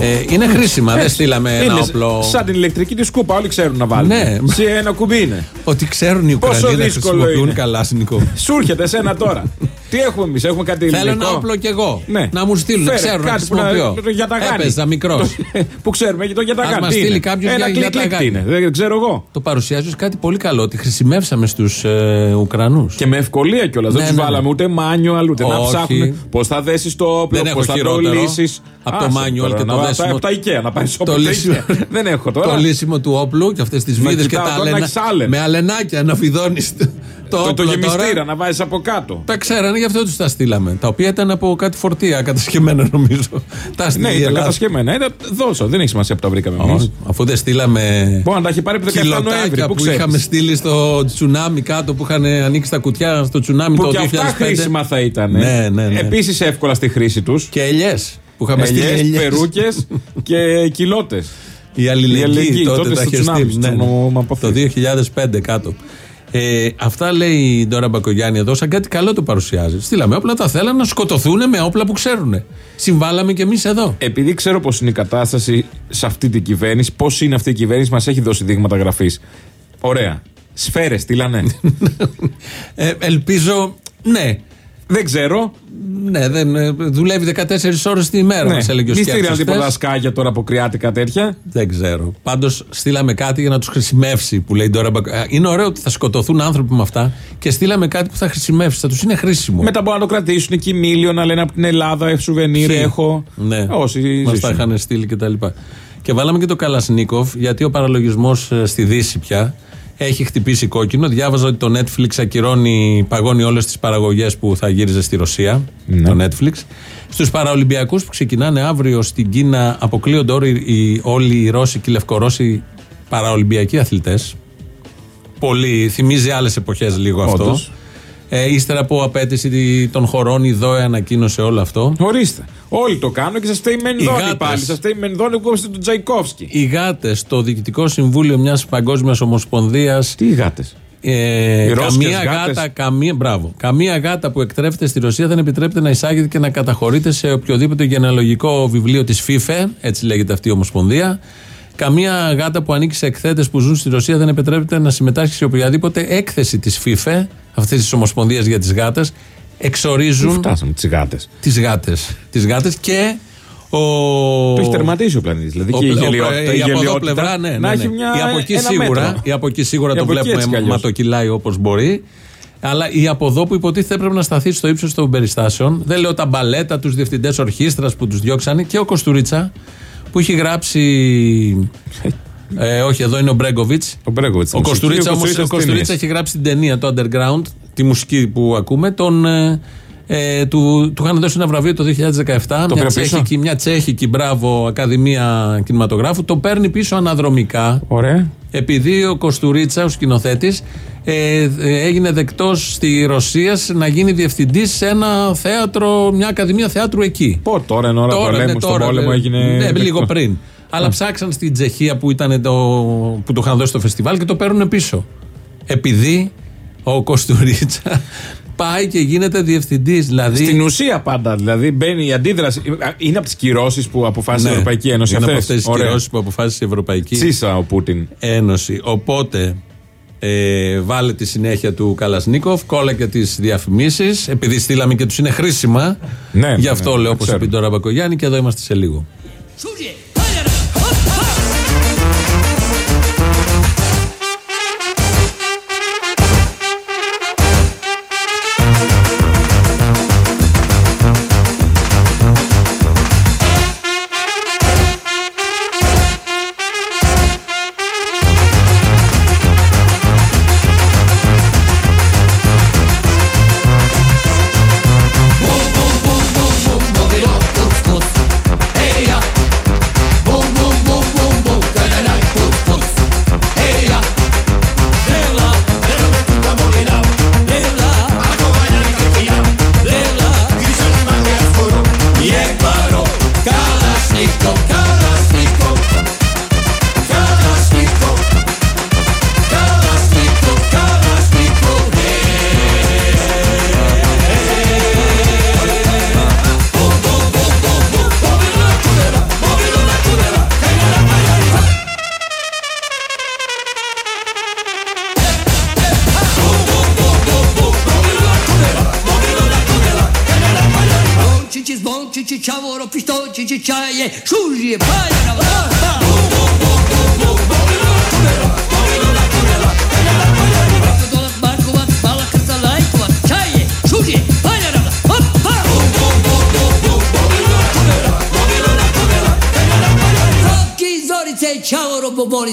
Ε, είναι χρήσιμα, δεν στείλαμε ένα Είναι όπλο. σαν την ηλεκτρική της σκούπα. Όλοι ξέρουν να βάλουν. Ναι. Σε ένα κουμπί είναι. Ότι ξέρουν οι Πόσο Ουκρανοί να δύσκολο χρησιμοποιούν είναι. καλά Νικό. Σου έρχεται εσένα τώρα. Τι Τι έχουμε εμείς, έχουμε κάτι Θέλω υλικό; ένα όπλο κι εγώ. Ναι. Να μου στείλουν, Φέρε, ξέρω να κάτι που να- χρησιμοποιώ. το γιαταγάνι. Έπαιζα μικρός. που ξέρουμε, το Ας γιαταγάνι. μας τι στείλει είναι; κάποιος Ένα για- κλικ κλικ γιαταγάνι. τι είναι. Δεν ξέρω εγώ. Το παρουσιάζεις ως κάτι πολύ καλό, ότι χρησιμεύσαμε στους ε, Ουκρανούς. Και με ευκολία κιόλας. Ναι, δεν τους ναι, βάλαμε ναι. ούτε manual, ούτε να Όχι. ψάχνουν πώς θα δέσεις το όπλο, Δεν έχω πώς θα το χειρότερο λύσεις. από το manual και το δέσιμο. Από τα IKEA να πάρει όπλο. Το τα λύσιμο- IKEA. Δεν έχω τώρα. Το λύσιμο του όπλου και αυτές τις βίδες και κοιτάω τα τώρα να αλένα. έχεις άλεν. Με αλενάκια να φιδώνει το, το, Το, το όπλο γεμιστήρα τώρα. να βάζεις από κάτω. Τα ξέρανε, γι' αυτό τους τα στείλαμε. Τα οποία ήταν από κάτι φορτία κατασκευμένα, νομίζω. Τα στείλε Ναι, η ήταν Ελλάδα. κατασκευμένα. Ήταν δώσω. Δεν έχει σημασία που τα βρήκαμε εμείς. Όχι, Αφού δεν στείλαμε. Μπορεί να τα έχει πάρει από το 17 Νοέμβρη. Κιλοτάκια Πού που ξέρεις. είχαμε στείλει στο τσουνάμι κάτω που είχαν ανοίξει τα κουτιά στο τσουνάμι Που το και 2005. αυτά χρήσιμα θα ήταν. Ναι, ναι, ναι. Επίσης εύκολα στη χρήση τους. Και ελιές. Που είχαμε στείλει Ελιές, ελιές. περούκες και κοιλότε. Η αλληλεγγύη, Η αλληλεγγύη, τότε, τότε τα στο είχε τσουνάμι, στείλει. στο Ναι, ναι. νομοαποθέτη. Το 2005 κάτω. Ε, αυτά λέει η Ντόρα Μπακογιάννη εδώ, σαν κάτι καλό το παρουσιάζει. Στείλαμε όπλα, τα θέλαν να σκοτωθούν με όπλα που ξέρουν. Συμβάλαμε κι εμείς εδώ. Επειδή ξέρω πώς είναι η κατάσταση σε αυτή την κυβέρνηση, πώς είναι αυτή η κυβέρνηση, μας έχει δώσει δείγματα γραφής. Ωραία. Σφαίρες, στείλανε. Ε, ελπίζω, ναι. Δεν ξέρω. Ναι, δεν, ε, δουλεύει 14 ώρες τη μέρα, Ναι. μας έλεγε ο Μη Σκέψος στείλανε τίποτα χθες. σκάγια τώρα από κρυάτικα τέτοια. Δεν ξέρω. Πάντως στείλαμε κάτι για να τους χρησιμεύσει που λέει τώρα. Μπακο- Ε, Είναι ωραίο ότι θα σκοτωθούν άνθρωποι με αυτά και στείλαμε κάτι που θα χρησιμεύσει. Θα τους είναι χρήσιμο. Μετά μπορούν να το κρατήσουν εκεί μίλιο να λένε από την Ελλάδα, ε, σουβενίρ Ποιοι; έχω. Ναι. Όσοι Μας τα ζήσουν. είχαν στείλει και τα λοιπά. Και βάλαμε και το Καλασνίκοφ, γιατί ο παραλογισμός στη Δύση πια έχει χτυπήσει κόκκινο. Διάβαζα ότι το Netflix ακυρώνει, παγώνει όλες τις παραγωγές που θα γύριζε στη Ρωσία. Ναι. Το Netflix. Στους Παραολυμπιακούς που ξεκινάνε αύριο στην Κίνα, αποκλείονται όλοι οι, όλοι οι Ρώσοι και οι Λευκορώσοι Παραολυμπιακοί αθλητές. Πολύ, θυμίζει άλλες εποχές λίγο αυτό. Όντως. Ε, ύστερα από απέτηση των χωρών, η ΔΟΕ ανακοίνωσε όλο αυτό. Ορίστε. Όλοι το κάνουν και σας φταίει η Μενδώνη γάτες. πάλι. Σας φταίει η Μενδώνη που κόψετε τον Τζαϊκόφσκι. Οι γάτες στο διοικητικό συμβούλιο μιας παγκόσμιας ομοσπονδίας. Τι γάτες; Ε, Οι Ρώσικες καμία γάτες. γάτα, καμία, μπράβο, καμία γάτα που εκτρέφεται στη Ρωσία δεν επιτρέπεται να εισάγεται και να καταχωρείται σε οποιοδήποτε γενεαλογικό βιβλίο της FIFA, έτσι λέγεται αυτή η ομοσπονδία. Καμία γάτα που ανήκει σε εκθέτες που ζουν στη Ρωσία δεν επιτρέπεται να συμμετάσχει σε οποιαδήποτε έκθεση της FIFA, αυτής της ομοσπονδίας για τις γάτες. Πού Εξορίζουν φτάσαμε τις γάτες. τις γάτες. Τις γάτες και ο. Το έχεις τερματίσει ο πλανήτης. Δηλαδή Ο και η πλε- ο γελιότητα. πλε- η η από εδώ γελιότητα πλευρά, ναι, ναι, Να ναι. έχει μια. Η από εκεί ένα σίγουρα, μέτρο. η από εκεί σίγουρα Η το από εκεί έτσι κι βλέπουμε αλλιώς. ματοκυλάει όπως μπορεί. Αλλά η από εδώ που υποτίθεται έπρεπε να σταθεί στο ύψος των περιστάσεων. Δεν λέω τα μπαλέτα, τους διευθυντές ορχήστρας που τους διώξανε και ο Κοστουρίτσα που έχει γράψει. Ε, όχι, εδώ είναι ο Μπρέγκοβιτς. Ο Μπρέγκοβιτς Ο στη μουσική, Κοστουρίτσα ο όμω Κοστουρίτσας ο Κοστουρίτσα ταινίες. έχει γράψει την ταινία το Underground, τη μουσική που ακούμε. Τον, ε, ε, του, του είχαν δώσει ένα βραβείο το 2017. μια, πήρε πίσω; τσέχικη, μια τσέχικη, μπράβο, Ακαδημία Κινηματογράφου. Το παίρνει πίσω αναδρομικά. Ωραία. Επειδή ο Κοστουρίτσα, ο σκηνοθέτης, ε, ε, έγινε δεκτός στη Ρωσία να γίνει διευθυντής σε ένα θέατρο, μια Ακαδημία Θεάτρου εκεί. Πω τώρα εν ώρα Τώρα, πολέμου ναι, στον τώρα, πόλεμο ναι, έγινε. Ναι, δεκτός. λίγο πριν. Αλλά ψάξαν στην Τσεχία που, ήταν το, που το είχαν δώσει στο φεστιβάλ και το παίρνουν πίσω. Επειδή ο Κοστουρίτσα πάει και γίνεται διευθυντής. Δηλαδή... Στην ουσία πάντα. Δηλαδή μπαίνει η αντίδραση. Είναι από τις κυρώσεις που αποφάσισε η ναι, Ευρωπαϊκή Ένωση. Είναι αυτές. από αυτές τις κυρώσεις που αποφάσισε η Ευρωπαϊκή ο Πούτιν. Ένωση. Οπότε ε, βάλε τη συνέχεια του Καλασνίκοφ, και τις διαφημίσεις. Επειδή στείλαμε και τους είναι χρήσιμα. Ναι, ναι, Γι' αυτό λέω όπως είπε τώρα Μπακογιάννη και εδώ είμαστε σε λίγο.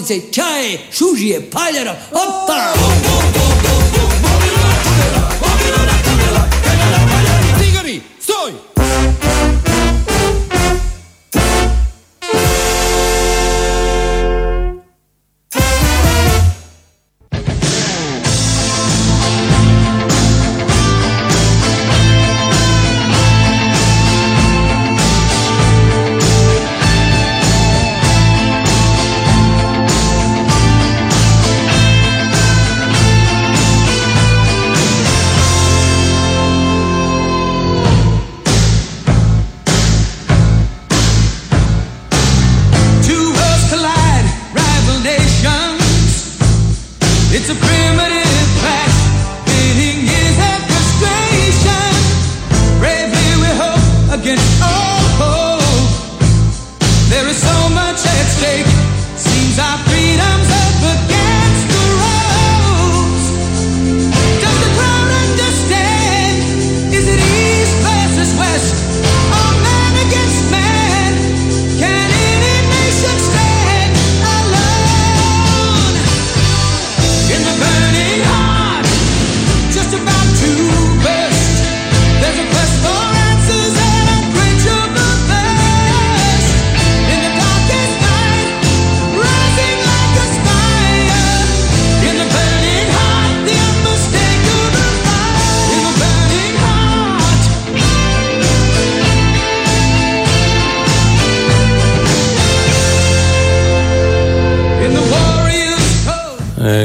say,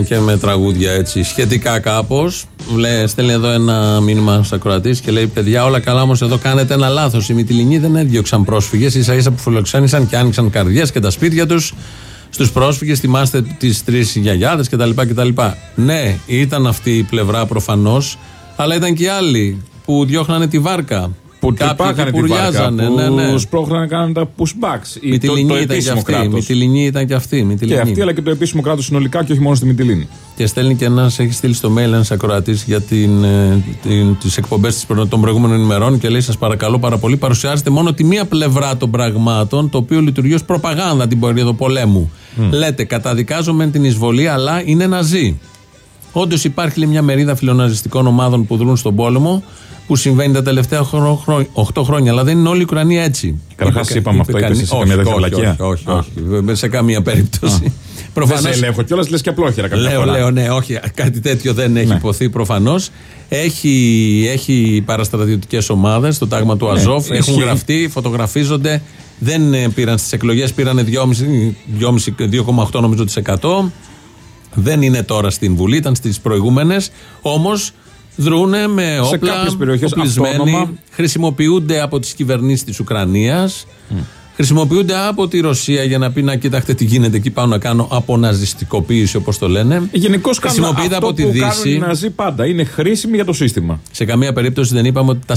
και με τραγούδια έτσι σχετικά κάπως. Στέλνει εδώ ένα μήνυμα στα ακροατή και λέει: Παιδιά, όλα καλά, όμως εδώ κάνετε ένα λάθος. Οι Μυτιλινοί δεν έδιωξαν πρόσφυγες, ίσα ίσα που φιλοξένησαν και άνοιξαν καρδιές και τα σπίτια τους στους πρόσφυγες. Θυμάστε τις τρεις γιαγιάδες κτλ, κτλ. Ναι, ήταν αυτή η πλευρά προφανώς, αλλά ήταν και οι άλλοι που διώχνανε τη βάρκα. Που Κάποιοι τρυπάκανε που τη βάρκα, πουρλιάζανε, που ναι, ναι. σπρώχνανε, κάνανε τα pushbacks. Ή το, Μυτιλινοί το ήταν και επίσημο αυτοί. κράτος. Μυτιλινοί ήταν και αυτοί. Και Μυτιλινοί. αυτή αλλά και το επίσημο κράτος συνολικά και όχι μόνο στη Μυτιλίνη. Και στέλνει και ένας, έχει στείλει στο mail ένας ακροατής για την, ε, την, τις εκπομπές των προηγούμενων ημερών και λέει: Σας παρακαλώ πάρα πολύ, παρουσιάζετε μόνο τη μία πλευρά των πραγμάτων, το οποίο λειτουργεί ως προπαγάνδα την περίοδο πολέμου. Λέτε, καταδικάζομαι την εισβολή, αλλά είναι ναζί. Όντως υπάρχει λέει, μια μερίδα φιλοναζιστικών ομάδων που δρούν στον πόλεμο, που συμβαίνει τα τελευταία 8 χρόνια, αλλά δεν είναι όλη η Ουκρανία έτσι. Καταρχάς, Είπε- είπαμε είπε αυτό, είπες κανείς- εσύ καμία όχι, τέτοια όχι, βλακεία; όχι, όχι, Α. όχι, σε καμία περίπτωση. Δεν Προφανώς- σε ελέγχω κιόλας, λες και απλόχερα κάποια Λέω, φορά. λέω, ναι, όχι, κάτι τέτοιο δεν έχει Ναι. υποθεί προφανώς. Έχει, έχει παραστρατιωτικές ομάδες στο τάγμα του Αζόφ. Ναι, έχουν ισχύει. γραφτεί, φωτογραφίζονται. Δεν ε, πήραν στις εκλογές, πήραν 2,5 2,8 νομίζω της εκατό. Δεν είναι τώρα στην Βουλή, ήταν στις προηγούμενες. Όμως δρούνε με Σε όπλα, κάποιες περιοχές οπλισμένοι, αυτόνομα. χρησιμοποιούνται από τις κυβερνήσεις της Ουκρανίας Χρησιμοποιούνται από τη Ρωσία για να πει να κοιτάξτε τι γίνεται εκεί πάνω να κάνω αποναζιστικοποίηση όπως το λένε. Γενικώς κάνουν Χρησιμοποιείται αυτό από τη που κάνουν οι Δύση. Ναζί πάντα. Είναι χρήσιμοι για το σύστημα. Σε καμία περίπτωση δεν είπαμε ότι τα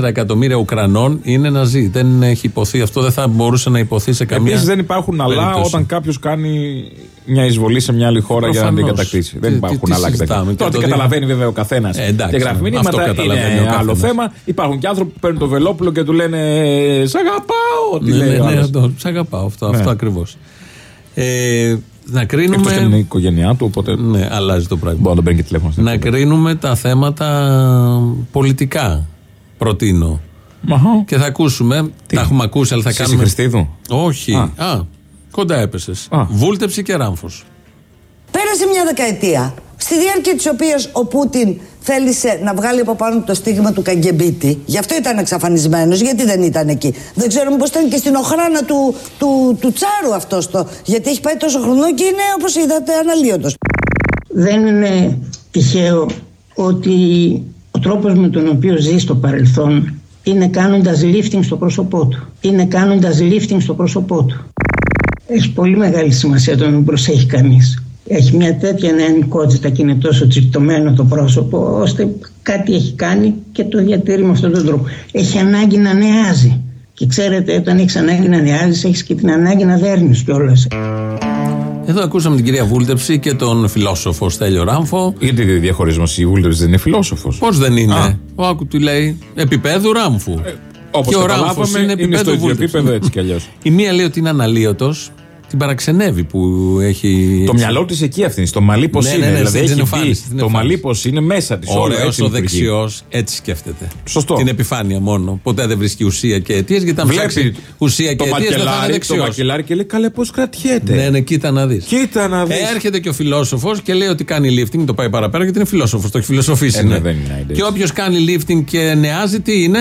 44 εκατομμύρια Ουκρανών είναι Ναζί. Δεν έχει υποθεί αυτό, δεν θα μπορούσε να υποθεί σε καμία. Επίσης δεν υπάρχουν αλλά περίπτωση. όταν κάποιος κάνει μια εισβολή σε μια άλλη χώρα για να την Προφανώς. κατακτήσει. Τι- Δεν τι- υπάρχουν τι άλλα συζητάμε. τέτοια. Και Τώρα το τι δι- καταλαβαίνει βέβαια ο καθένας Ε, εντάξει, και γράφει αυτό μηνύματα. καταλαβαίνει ο Είναι άλλο καθένας. θέμα. Υπάρχουν και άνθρωποι που παίρνουν το Βελόπουλο και του λένε Σ' αγαπάω. Τι Ναι, λέει ναι, ο ναι, άλλος. το- σ' αγαπάω αυτό, Ναι. αυτό ακριβώς. Ε, να Εκτός και είναι η κρίνουμε. οικογένειά του, οπότε Ναι, αλλάζει το πράγμα. μπορεί να τον παίρνει και τηλέφωνο. στην Να εκπομπή. κρίνουμε τα θέματα πολιτικά. Προτείνω. Αχα. Και θα ακούσουμε. Τα έχουμε ακούσει, αλλά θα Εσύ κάνουμε. Χριστίδου; Όχι. Α. Α, κοντά έπεσες. Α. Βούλτεψη και ράμφος. Πέρασε μια δεκαετία, στη διάρκεια της οποίας ο Πούτιν θέλησε να βγάλει από πάνω του το στίγμα του Καγκεμπίτη. Γι' αυτό ήταν εξαφανισμένος, γιατί δεν ήταν εκεί. Δεν ξέρω μήπως ήταν και στην οχράνα του, του, του Τσάρου αυτός το. Γιατί έχει πάει τόσο χρονό και είναι, όπως είδατε, αναλύωτος. Δεν είναι τυχαίο ότι ο τρόπος με τον οποίο ζει στο παρελθόν είναι κάνοντας lifting στο πρόσωπό του. Είναι κάνοντας lifting στο πρόσωπό του. Έχει πολύ μεγάλη σημασία το να μην προσέχει κανείς. Έχει μια τέτοια νεανικότητα και είναι τόσο τσιπτωμένο το πρόσωπο, ώστε κάτι έχει κάνει και το διατηρεί με αυτόν τον τρόπο. Έχει ανάγκη να νεάζει. Και ξέρετε, όταν έχεις ανάγκη να νεάζεις, έχεις και την ανάγκη να δέρνεις κιόλας. Εδώ ακούσαμε την κυρία Βούλτεψη και τον φιλόσοφο Στέλιο Ράμφο. Γιατί διαχωρισμός; Η Βούλτεψη δεν είναι φιλόσοφος. Πώς δεν είναι; Α. Ο Άκου του λέει; Επίπεδου Ράμφου. Όπως και ο καταλάβαμε, Ράμφος είναι, είναι στο επίπεδο ίδιο Βούλτεψης. επίπεδο έτσι κι αλλιώς. Η μία λέει ότι είναι αναλύωτος. Την παραξενεύει που έχει. Το μυαλό της εκεί αυτή, στο μαλλί πώς Ναι, ναι, είναι. ναι, δηλαδή στην έχει εμφάνιση, μπει. στην Το εμφάνιση. μαλλί πώς είναι μέσα της. Ωραίος ο δεξιός, έτσι σκέφτεται. Σωστό. Την επιφάνεια μόνο. Ποτέ δεν βρίσκει ουσία και αιτίες, γιατί αν Βλέπει ψάξει ουσία και το αιτίες δεν θα είναι μακελάρι, το δεξιός. μακελάρι και λέει καλέ πώς κρατιέται; Ναι, ναι, κοίτα να δεις. Κοίτα να δεις. Έρχεται και ο φιλόσοφος και λέει ότι κάνει lifting, το πάει παραπέρα γιατί είναι φιλόσοφος, το έχει φιλοσοφήσει. Ε, είναι. ναι, δεν είναι, Και όποιος κάνει lifting και νεάζει, τι είναι;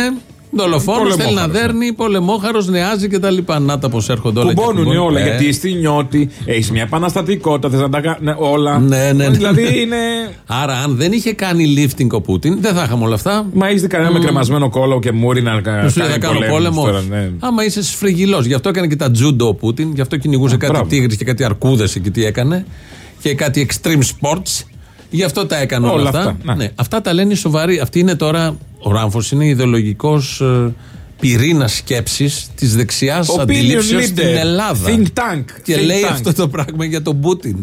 Δολοφόνος, θέλει να Πολεμόχαρος, δέρνει, πολεμόχαρος, νεάζει κτλ. Να τα πώ έρχονται όλα. και Κουμπώνουν κουμπώνουν. όλα. Ε, Γιατί στη νιώτη έχεις μια επαναστατικότητα, θες να τα κάνει όλα. Ναι, ναι, ναι. Δηλαδή είναι. Άρα, αν δεν είχε κάνει lifting ο Πούτιν, δεν θα είχαμε όλα αυτά. Μα έχει δει κανένα με Μμμ. κρεμασμένο κόλλο και μούρι να κα- Σου λέει θα κάνει κάνω πολέμους πόλεμο. τώρα, ναι. Άμα είσαι σφριγγυλός. Γι' αυτό έκανε και τα τζούντο ο Πούτιν. Γι' αυτό κυνηγούσε κάτι μπράβο. τίγρης και κάτι αρκούδες εκεί τι έκανε. Και κάτι extreme sports. Γι' αυτό τα έκανε όλα, Όλα αυτά. αυτά, να. Ναι. Αυτά τα λένε οι σοβαροί. Αυτή είναι τώρα. Ο Ράμφος είναι ιδεολογικός ε, πυρήνας σκέψης της δεξιάς Opinion αντιλήψεως leader. στην Ελλάδα. Think tank. Και Think λέει tank. αυτό το πράγμα για τον Πούτιν.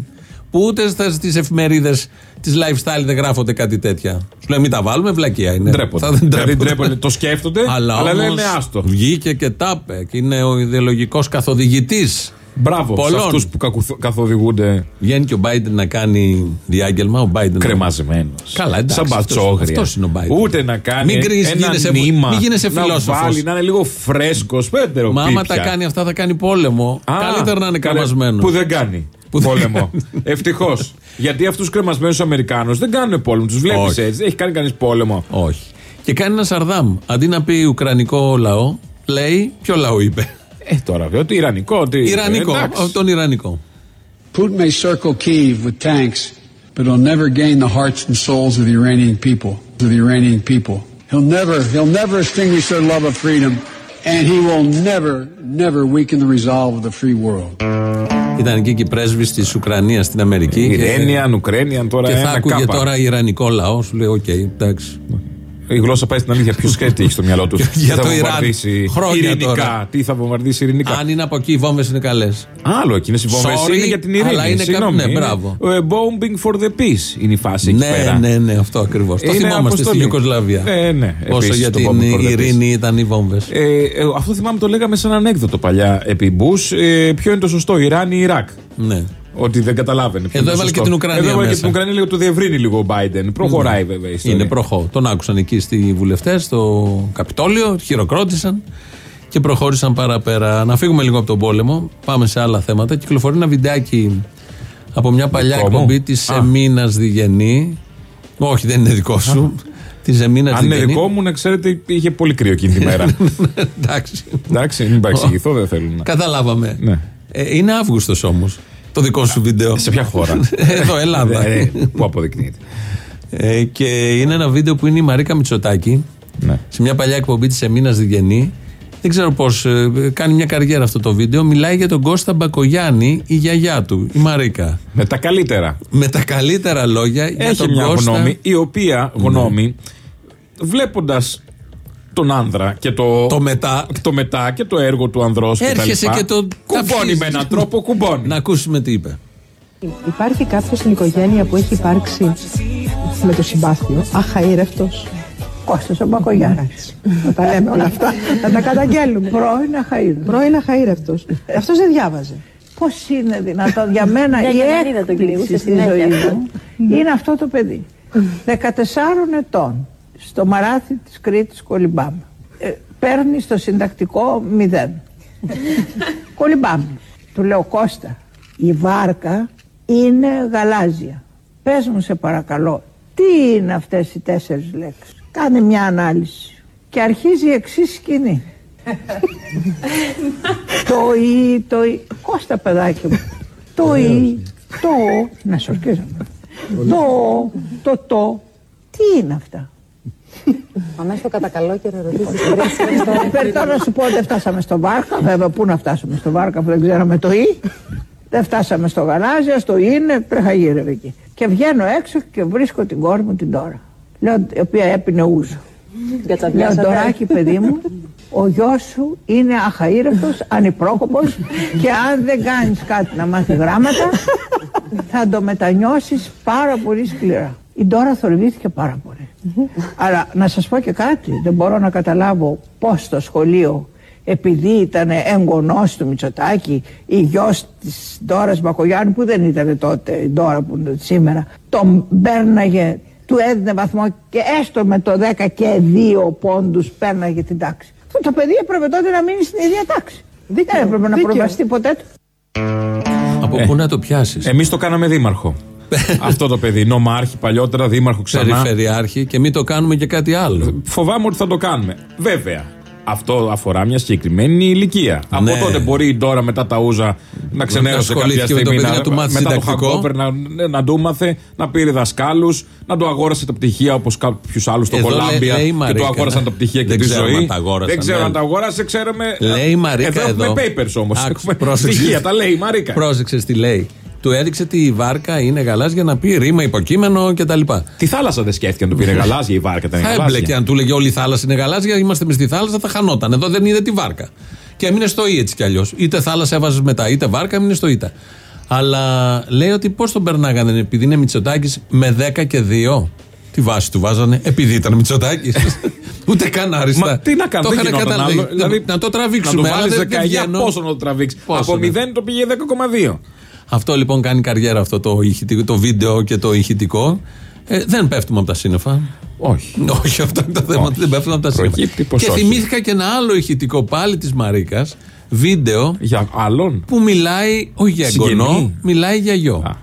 Που ούτε στις εφημερίδες της lifestyle δεν γράφονται κάτι τέτοια. Σου λέει μην τα βάλουμε, βλακεία είναι. Ντρέπονται. Θα δεν Δηλαδή ντρέπονται. ντρέπονται, το σκέφτονται, Αλλά, αλλά όμως λένε άστο. Βγήκε και τα είπε. Και είναι ο ιδεολογικός καθοδηγητής. Μπράβο σε Πολλών. αυτούς που κακουθ- καθοδηγούνται Βγαίνει και ο Biden να κάνει διάγγελμα. Ο Biden. κρεμασμένο. Καλά, εντάξει. Σαν αυτός- μπατσόγρια. αυτός είναι ο Biden. Ούτε να κάνει Μην κρίνεις, ένα γίνεσαι- νήμα. μην γίνεσαι να φιλόσοφος. βάλει, να είναι λίγο φρέσκος. Πέντερο Μα άμα πίπια. τα κάνει αυτά θα κάνει πόλεμο. Α, Καλύτερα να είναι καλέ, κρεμασμένος. Που δεν κάνει Που δεν πόλεμο. Ευτυχώς. Γιατί αυτούς του κρεμασμένους Αμερικάνους δεν κάνουν πόλεμο. Τους βλέπεις Όχι. έτσι. Έχει κάνει κανείς πόλεμο. Όχι. Και κάνει ένα σαρδάμ. Αντί να πει Ουκρανικό λαό, λέει. Ποιο λαό είπε. Ε, τώρα βέβαια, ότι Ιρανικό. Ότι, Ιρανικό. εντάξει. Τον Ιρανικό. Putin may circle Kiev with tanks, but he'll never gain the hearts and souls of the Iranian people. Of the Iranian people. He'll never, he'll never extinguish their love of freedom, and he will never, never weaken the resolve of the free world. Ήταν εκεί και η πρέσβη τη Ουκρανία στην Αμερική. και- Ιρένιαν, Ουκρένιαν, τώρα Και θα ένα άκουγε κάπα. τώρα Ιρανικό λαό, σου λέει: Οκ, εντάξει. Η γλώσσα πάει στην αλήθεια. Ποιος ξέρει τι έχει στο μυαλό τους. Για- Τι για θα το Ιράν. βομβαρδίσει Χρόνια ειρηνικά. τώρα. Τι θα βομβαρδίσει ειρηνικά. Αν είναι από εκεί, οι βόμβες είναι καλές. Άλλο εκείνες οι βόμβες Sorry, είναι για την ειρήνη. αλλά είναι Συγγνώμη, κάπου- ναι, είναι, μπράβο. ε, bombing for the peace είναι η φάση εκεί Ναι, πέρα. ναι, ναι, αυτό ακριβώς. Το Είναι θυμόμαστε αποστολή. στην Ιουκοσλαβία. Ε, ναι, Όσο επίσης, για το την bombing for the peace. ειρήνη ήταν οι βόμβες. Ε, ε, αυτό θυμάμαι το λέγαμε σαν ανέκδοτο παλιά επί Μπούς. Ε, ποιο είναι το σωστό, Ιράν ή Ιράκ; Ναι. Ότι δεν καταλάβαινε. ποιο Εδώ είναι το έβαλε σωστό. και την Ουκρανία Εδώ έβαλε και μέσα. την Ουκρανία λίγο, το διευρύνει λίγο ο Biden. Προχωράει βέβαια η ιστορία. Είναι προχώ. Τον άκουσαν εκεί στη βουλευτές, στο Καπιτόλιο, χειροκρότησαν και προχώρησαν παραπέρα. Να φύγουμε λίγο από τον πόλεμο, πάμε σε άλλα θέματα. Κυκλοφορεί ένα βιντεάκι από μια παλιά Δικό μου; εκπομπή της Α. Εμίνα Διγενή. Όχι, δεν είναι δικό σου. Της Εμίνα Αν είναι Διγενή. δικό μου, να ξέρετε, είχε πολύ κρύο εκείνη τη μέρα. Εντάξει. Εντάξει, μην παρεξηγηθώ, δεν θέλουν. να- Καταλάβαμε. Ναι. Ε, είναι Αύγουστος όμως. Το δικό σου βίντεο. Σε ποια χώρα; Εδώ, Ελλάδα. Ε, ε, Πού αποδεικνύεται. Ε, και είναι ένα βίντεο που είναι η Μαρίκα Μητσοτάκη Ναι. σε μια παλιά εκπομπή της Εμίνας Διγενή. Δεν ξέρω πώς. κάνει μια καριέρα αυτό το βίντεο. Μιλάει για τον Κώστα Μπακογιάννη, η γιαγιά του, η Μαρίκα. Με τα καλύτερα. Με τα καλύτερα λόγια για Έχει τον μια Κώστα. γνώμη, η οποία γνώμη, βλέποντας τον άνδρα και το, Το μετά. το μετά και το έργο του ανδρός και τα Έρχεσαι λοιπά, και το κουμπώνει ταυστίζεις. με έναν τρόπο, κουμπώνει. Να ακούσουμε τι είπε. Υπάρχει κάποιος στην οικογένεια που έχει υπάρξει με το συμπάθειο; Αχαήρευτος. Κώστας ο Μπακογιάννης. Θα τα λέμε όλα αυτά. Θα τα καταγγέλνουμε. Πρώην αχαήρευτος. Πρώην αχαήρευτος. Αυτός δεν διάβαζε. Πώς είναι δυνατόν για μένα Ναι, η για να είδα τον κυνηγούσε έκπληξη στη συνέχεια ζωή αυτό. μου είναι αυτό το παιδί. 14 ετών στο μαράθι της Κρήτης Κολυμπάμ. Ε, παίρνει στο συντακτικό μηδέν. Κολυμπάμ. Του λέω Κώστα, η βάρκα είναι γαλάζια. Πες μου σε παρακαλώ, τι είναι αυτές οι τέσσερις λέξεις; Κάνε μια ανάλυση. Και αρχίζει η εξής σκηνή. το ή, το ή. Κώστα παιδάκι μου. Το ή, το ο. Να σορκίζομαι. Το ο, το το. Τι είναι αυτά; Αμέσως στο κατακαλώ και ρωτήσεις Περιτώ να σου πω ότι φτάσαμε στο Βάρκα. Βέβαια, πού να φτάσουμε στο Βάρκα που δεν ξέραμε το ή. Δεν φτάσαμε στο γαράζι, το είναι, τρέχα γύρευε εκεί. Και βγαίνω έξω και βρίσκω την κόρη μου την τώρα. Λέω, η οποία έπινε ούζο. Λέω, Ντοράκι, παιδί μου, ο γιος σου είναι αχαήρευτος, ανυπρόκοπος και αν δεν κάνεις κάτι να μάθει γράμματα θα το μετανιώσεις πάρα πολύ σκληρά. Η Ντόρα θορυβήθηκε πάρα πολύ. Αλλά να σας πω και κάτι, δεν μπορώ να καταλάβω πώς το σχολείο επειδή ήταν εγγονός του Μητσοτάκη η γιος της Ντόρας Μπακογιάννη που δεν ήταν τότε η Ντόρα που είναι σήμερα τον μπέρναγε του έδινε βαθμό και έστω με το 10 και 2 πόντους πέρναγε την τάξη. Αυτό το παιδί έπρεπε τότε να μείνει στην ίδια τάξη. Δεν έπρεπε να προβαστεί ποτέ του. Από πού να το πιάσεις; Εμείς το κάναμε δήμαρχο. Αυτό το παιδί. Νομάρχη παλιότερα, δήμαρχο ξανά. Περιφερειάρχη και μην το κάνουμε και κάτι άλλο. Φοβάμαι ότι θα το κάνουμε. Βέβαια. Αυτό αφορά μια συγκεκριμένη ηλικία. Ναι. Από τότε μπορεί η Ντόρα μετά τα ούζα να ξενέρωσε κάποια ασχολήθηκε με το στιγμή. παιδί, να του μάθει μετά το συντακτικό. hangover να, ναι, να του μάθε, να πήρε δασκάλους, να του αγόρασε τα πτυχία όπως κάποιους άλλους στο Εδώ Κολάμπια. λέει η Και Μαρίκα, του αγόρασαν ναι. τα πτυχία και Δεν τη ξέρουμε ζωή. αν τα αγόρασαν, Δεν ξέρω ναι. αν τα αγόρασε, ξέρουμε. Λέει η Μαρίκα εδώ. εδώ. Έχουμε papers όμως. Άκου, πρόσεξε. Στοιχεία τα λέει η Μαρίκα. Πρόσεξε τι λέει. Του έδειξε ότι η βάρκα είναι γαλάζια για να πει ρήμα, υποκείμενο κτλ. Τη θάλασσα δεν σκέφτηκε να του πήρε γαλάζια η βάρκα. Ήταν Θα γαλάζια. έμπλεκε αν του λέγε όλη η θάλασσα είναι γαλάζια, είμαστε με στη θάλασσα, θα χανόταν. Εδώ δεν είδε τη βάρκα. Και έμεινε στο ή έτσι κι αλλιώς. Είτε θάλασσα έβαζε μετά, είτε βάρκα έμεινε στο ήτα. Αλλά λέει ότι πώς τον περνάγανε, επειδή είναι Μητσοτάκης με 10 και 2. Τη βάση του βάζανε, επειδή ήταν Μητσοτάκης. Ούτε καν άριστα. Μα τι να κάνω, Το δεν είχαν γινόταν καταλάβει. άλλο. Δηλαδή, να το τραβήξουμε. Να το αλλά βάλεις δεν- δεν 19, βγαίνω. πόσο να το τραβήξεις. Πόσο, Από ναι. 0 το πήγε 10,2. Αυτό λοιπόν κάνει καριέρα αυτό το, ηχητικό, το βίντεο και το ηχητικό. Ε, δεν πέφτουμε από τα σύννεφα. Όχι. όχι, αυτό είναι το θέμα. Δεν πέφτουμε από τα σύννεφα. Προκύπτει πως Και όχι. θυμήθηκα και ένα άλλο ηχητικό πάλι της Μαρίκας. Βίντεο. Για άλλον; Που μιλάει, όχι για εγγονό, Συγγενή. μιλάει για γιο.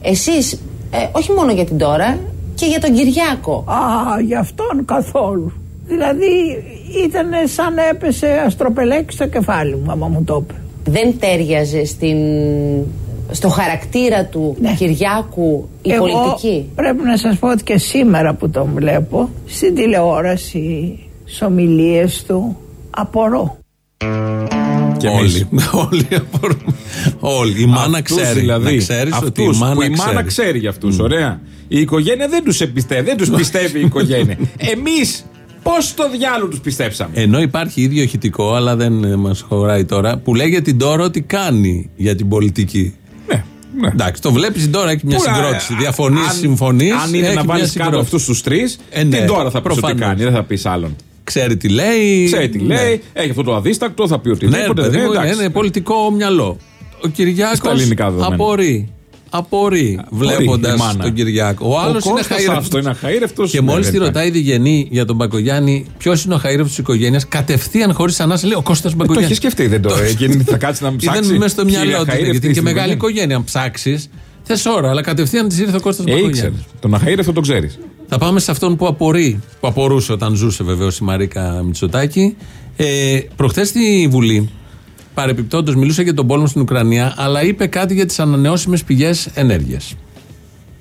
Εσείς, ε, όχι μόνο για την τώρα, και για τον Κυριάκο. Α, γι' αυτόν καθόλου. Δηλαδή ήταν σαν έπεσε αστροπελέκι στο κεφάλι μου, άμα μου το είπε. Δεν τέριαζε στην... στο χαρακτήρα του Κυριάκου η Εγώ πολιτική; πρέπει να σας πω ότι και σήμερα που τον βλέπω, στην τηλεόραση, στις ομιλίες του, απορώ. Και όλοι. όλοι απορούμε. Όλοι. Η μάνα Αυτούς ξέρει. Δηλαδή, να ξέρεις ότι η αυτούς μάνα που η μάνα ξέρει. ξέρει για αυτούς. Ωραία. Η οικογένεια δεν τους εμπιστεύει. Δεν τους πιστεύει η οικογένεια. Εμείς πώς το διάλογο τους πιστέψαμε; Ενώ υπάρχει ίδιο ηχητικό, αλλά δεν μας χωράει τώρα, που λέγεται την τώρα ότι κάνει για την πολιτική. Ναι, Εντάξει, το βλέπεις τώρα έχει μια Πού, συγκρότηση. α, Διαφωνείς, αν- συμφωνείς. Αν είναι να βάλεις κάτω αυτούς τους τρεις, Ε, ναι, την τώρα θα πεις ότι προφανώς. κάνει, δεν θα πεις άλλον. Ξέρει τι λέει. Ξέρει τι Ναι. λέει, έχει αυτό το αδίστακτο, θα πει Ναι, οτιδήποτε. ρε παιδί δεν μου, εντάξει. είναι, είναι πολιτικό μυαλό. Ο Κυριάκος Στα ελληνικά δεδομένα. απορεί. Απορεί βλέποντας η μάνα. τον Κυριάκο. Ο άλλος είναι Κώστας χαήρευτο. αυτό είναι αχαήρευτος. Και Ναι, μόλις δεν τη υπάρχει. ρωτάει η Διγενή για τον Μπακογιάννη, ποιος είναι ο χαήρευτο της οικογένειας, κατευθείαν χωρίς ανάσα λέει ο Κώστας Ε, Το Μπακογιάννης. έχει σκεφτεί, δεν το. Εκείνη θα κάτσει να ψάξει. Ήταν μέσα στο ποιοι είναι μυαλό τη. αχαήρευτοι Γιατί είναι και στην μεγάλη οικογένειας. οικογένεια. Αν ψάξεις, θες ώρα, αλλά κατευθείαν της ήρθε ο Κώστας Ε, ήξερε. Μπακογιάννη. Τον αχαήρευτο τον ξέρεις. Θα πάμε σε αυτόν που απορεί, που απορούσε όταν ζούσε βεβαίως η Μαρίκα Μητσοτάκη. Ε, Προχθές στη Βουλή, παρεπιπτόντως, μιλούσε για τον πόλεμο στην Ουκρανία, αλλά είπε κάτι για τις ανανεώσιμες πηγές ενέργειας.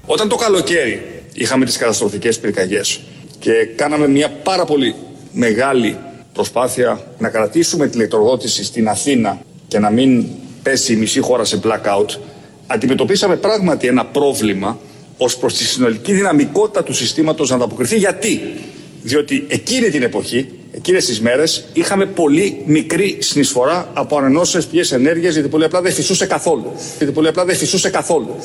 Όταν το καλοκαίρι είχαμε τις καταστροφικές πυρκαγιές και κάναμε μια πάρα πολύ μεγάλη προσπάθεια να κρατήσουμε την ηλεκτροδότηση στην Αθήνα και να μην πέσει η μισή χώρα σε blackout, αντιμετωπίσαμε πράγματι ένα πρόβλημα ως προς τη συνολική δυναμικότητα του συστήματος να ανταποκριθεί. Γιατί; Διότι εκείνη την εποχή, εκείνες τις μέρες, είχαμε πολύ μικρή συνεισφορά από ανανεώσιμες πηγές ενέργειας, γιατί πολύ απλά δεν φυσούσε καθόλου. Γιατί πολύ απλά δεν φυσούσε καθόλου.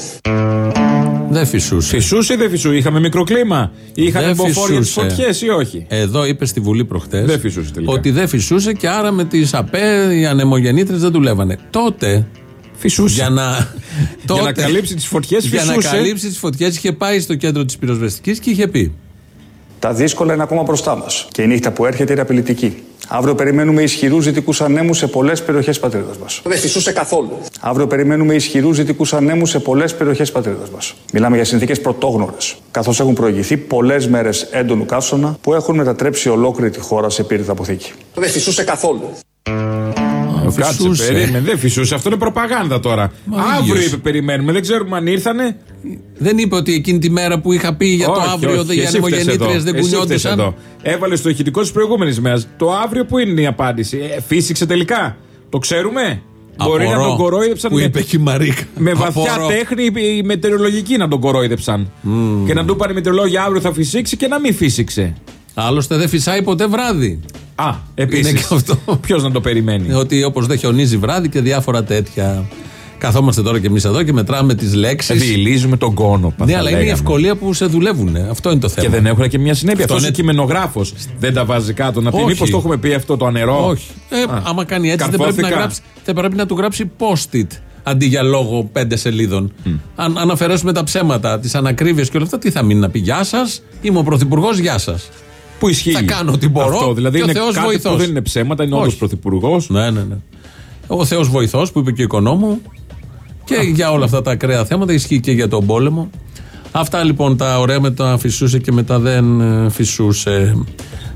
Δεν φυσούσε. Φυσούσε ή δεν φυσούσε, είχαμε μικροκλίμα. Είχαμε Δεν μποφόρ για τις φυσούσε. φωτιές ή όχι; Εδώ είπε στη Βουλή προχτές Δεν φυσούσε τελικά. ότι δεν φυσούσε και άρα με τις ΑΠΕ οι ανεμογεννήτρες δεν δουλεύανε. Τότε. Φυσούσε. Για να, Για να καλύψει τις φωτιές Για να φυσούσε. καλύψει τις φωτιές είχε πάει στο κέντρο της πυροσβεστικής και είχε πει. Τα δύσκολα είναι ακόμα μπροστά μας και η νύχτα που έρχεται είναι απειλητική. Αύριο περιμένουμε ισχυρούς δυτικούς ανέμους σε πολλές περιοχές πατρίδας μας. Δεν φυσούσε καθόλου. Αύριο περιμένουμε ισχυρούς δυτικούς ανέμους σε πολλές περιοχές πατρίδας μας. Μιλάμε για συνθήκες πρωτόγνωρες, καθώς έχουν προηγηθεί πολλές μέρες έντονου καύσωνα που έχουν μετατρέψει ολόκληρη τη χώρα σε πύρητα αποθήκη. Δεν φυσούσε καθόλου. Κάτσε, φυσούσε. περίμενε. Δεν φυσούσε. Αυτό είναι προπαγάνδα τώρα. Μα Αύριο ίδιος. είπε περιμένουμε. Δεν ξέρουμε αν ήρθανε. Δεν είπε ότι εκείνη τη μέρα που είχα πει για το Όχι, αύριο όχι, δεν οι εσύ φταίς ανεμογεννήτριες εδώ. δεν Εσύ φταίς κουνιόντουσαν. εδώ. Έβαλε το ηχητικό της προηγούμενης μέρας. Το αύριο που είναι η απάντηση; Ε, φύσηξε τελικά. Το ξέρουμε. Μπορεί να Απορώ τον κορόιδεψαν Που με- είπε και η Μαρίκα. Με βαθιά Απορώ. τέχνη οι- οι μετεωρολογικοί να τον κορόιδεψαν. Και να του είπαν οι μετεωρολόγοι αύριο θα φυσήξει και να μην φύσηξε. Άλλωστε δεν φυσάει ποτέ βράδυ. Α, επίσης. Είναι και αυτό. Ποιος να το περιμένει; Ότι όπως δεν χιονίζει βράδυ και διάφορα τέτοια. Καθόμαστε τώρα κι εμείς εδώ και μετράμε τις λέξεις. Διηλίζουμε τον κόνο. Ναι, αλλά είναι η ευκολία που σε δουλεύουν. Αυτό είναι το θέμα. Και δεν έχουν και μια συνέπεια. Αυτό Αυτός είναι είναι- κειμενογράφος. Δεν τα βάζει κάτω. Να πει, Όχι. μήπως το έχουμε πει αυτό το ανερό. Όχι. Ε, άμα κάνει έτσι, δεν πρέπει, να καρφώθηκα. γράψει, δεν πρέπει να του γράψει post-it αντί για λόγο πέντε σελίδων. Αν, αν αφαιρέσουμε τα ψέματα, τις ανακρίβειες και όλα αυτά, τι θα μείνει να πει Γεια σας, είμαι ο Πρωθυπουργός, Γεια σας. Που ισχύει. Θα κάνω ό,τι μπορώ. Αυτό δηλαδή και ο είναι Θεός κάτι βοηθός. που δεν είναι ψέματα, είναι όντω Όχι. πρωθυπουργός. Ναι, ναι, ναι. Ο Θεός βοηθός που είπε και ο οικονόμου. Και για όλα αυτά τα ακραία θέματα ισχύει και για τον πόλεμο. Αυτά λοιπόν τα ωραία με τα φυσούσε και μετά δεν ε, φυσούσε.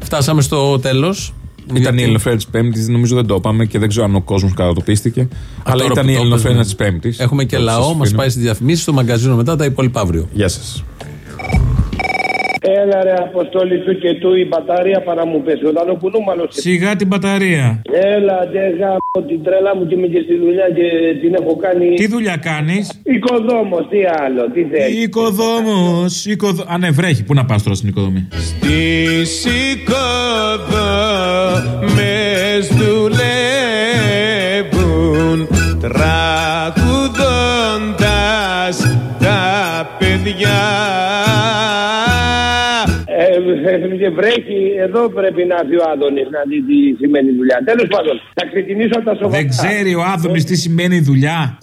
Φτάσαμε στο τέλος. Ήταν η Ελληνοφρένα της Πέμπτης, νομίζω δεν το είπαμε και δεν ξέρω αν ο κόσμος κατατοπίστηκε. αλλά τώρα ήταν που η το Ελληνοφρένα είπες, της Πέμπτης. Έχουμε και λαό, μας πάει στη διαφημίση, στο μαγκαζίνο μετά, τα υπόλοιπα αύριο. Γεια σας. Έλα ρε αποστόλη του και του η μπαταρία παρά μου πέσει. Όταν ο κουνούμαλος... Σιγά την μπαταρία. Έλα ντε γάμο την τρέλα μου και είμαι και στη δουλειά και την έχω κάνει... Τι δουλειά κάνεις; Οικοδόμος, τι άλλο, τι θέλεις. Οικοδόμος. Οικοδο... Α, ναι, βρέχει. Πού να πας τώρα στην οικοδομή; Τις οικοδόμες δουλεύουν τραγουδώντας τα παιδιά Ε, και βρέχει, εδώ πρέπει να έρθει ο Άδωνης να δει τι σημαίνει δουλειά. Τέλος πάντων, θα ξεκινήσω από τα σοβαρά. Δεν ξέρει ο Άδωνης τι σημαίνει δουλειά.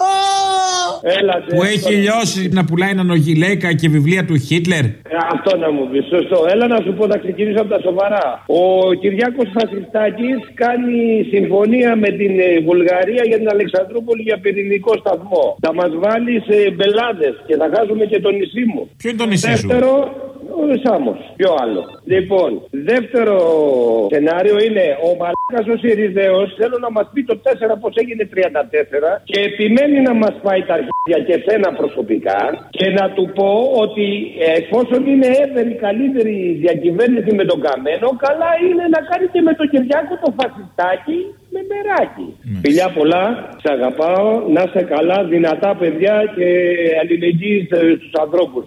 Έλα, σε- Που έχει λιώσει να πουλάει νανογιλέκα και βιβλία του Χίτλερ. Ε, Αυτό να μου πεις, σωστό. Έλα να σου πω, θα ξεκινήσω από τα σοβαρά. Ο Κυριάκος Φασιστάκης κάνει συμφωνία με την ε, Βουλγαρία για την Αλεξανδρούπολη για πυρηνικό σταθμό. Θα μας βάλει σε μπελάδες και θα χάσουμε και το νησί μου. Ποιο είναι το νησί σου; Δεύτερο, ο Σάμος. Ποιο άλλο. Λοιπόν, δεύτερο σενάριο είναι ο Μαλάκας ο Σιριζέος θέλω να μας πει το 4 πως έγινε 34 και επιμένει να μας πάει τα αρχίδια και σένα προσωπικά και να του πω ότι ε, εφόσον είναι έβερη καλύτερη διακυβέρνηση με τον Καμένο καλά είναι να κάνει και με τον Κυριάκο το φασιστάκι με μεράκι. Φιλιά πολλά, σε αγαπάω, να είστε καλά, δυνατά παιδιά και αλληλεγγύη σε- στους ανθρώπους.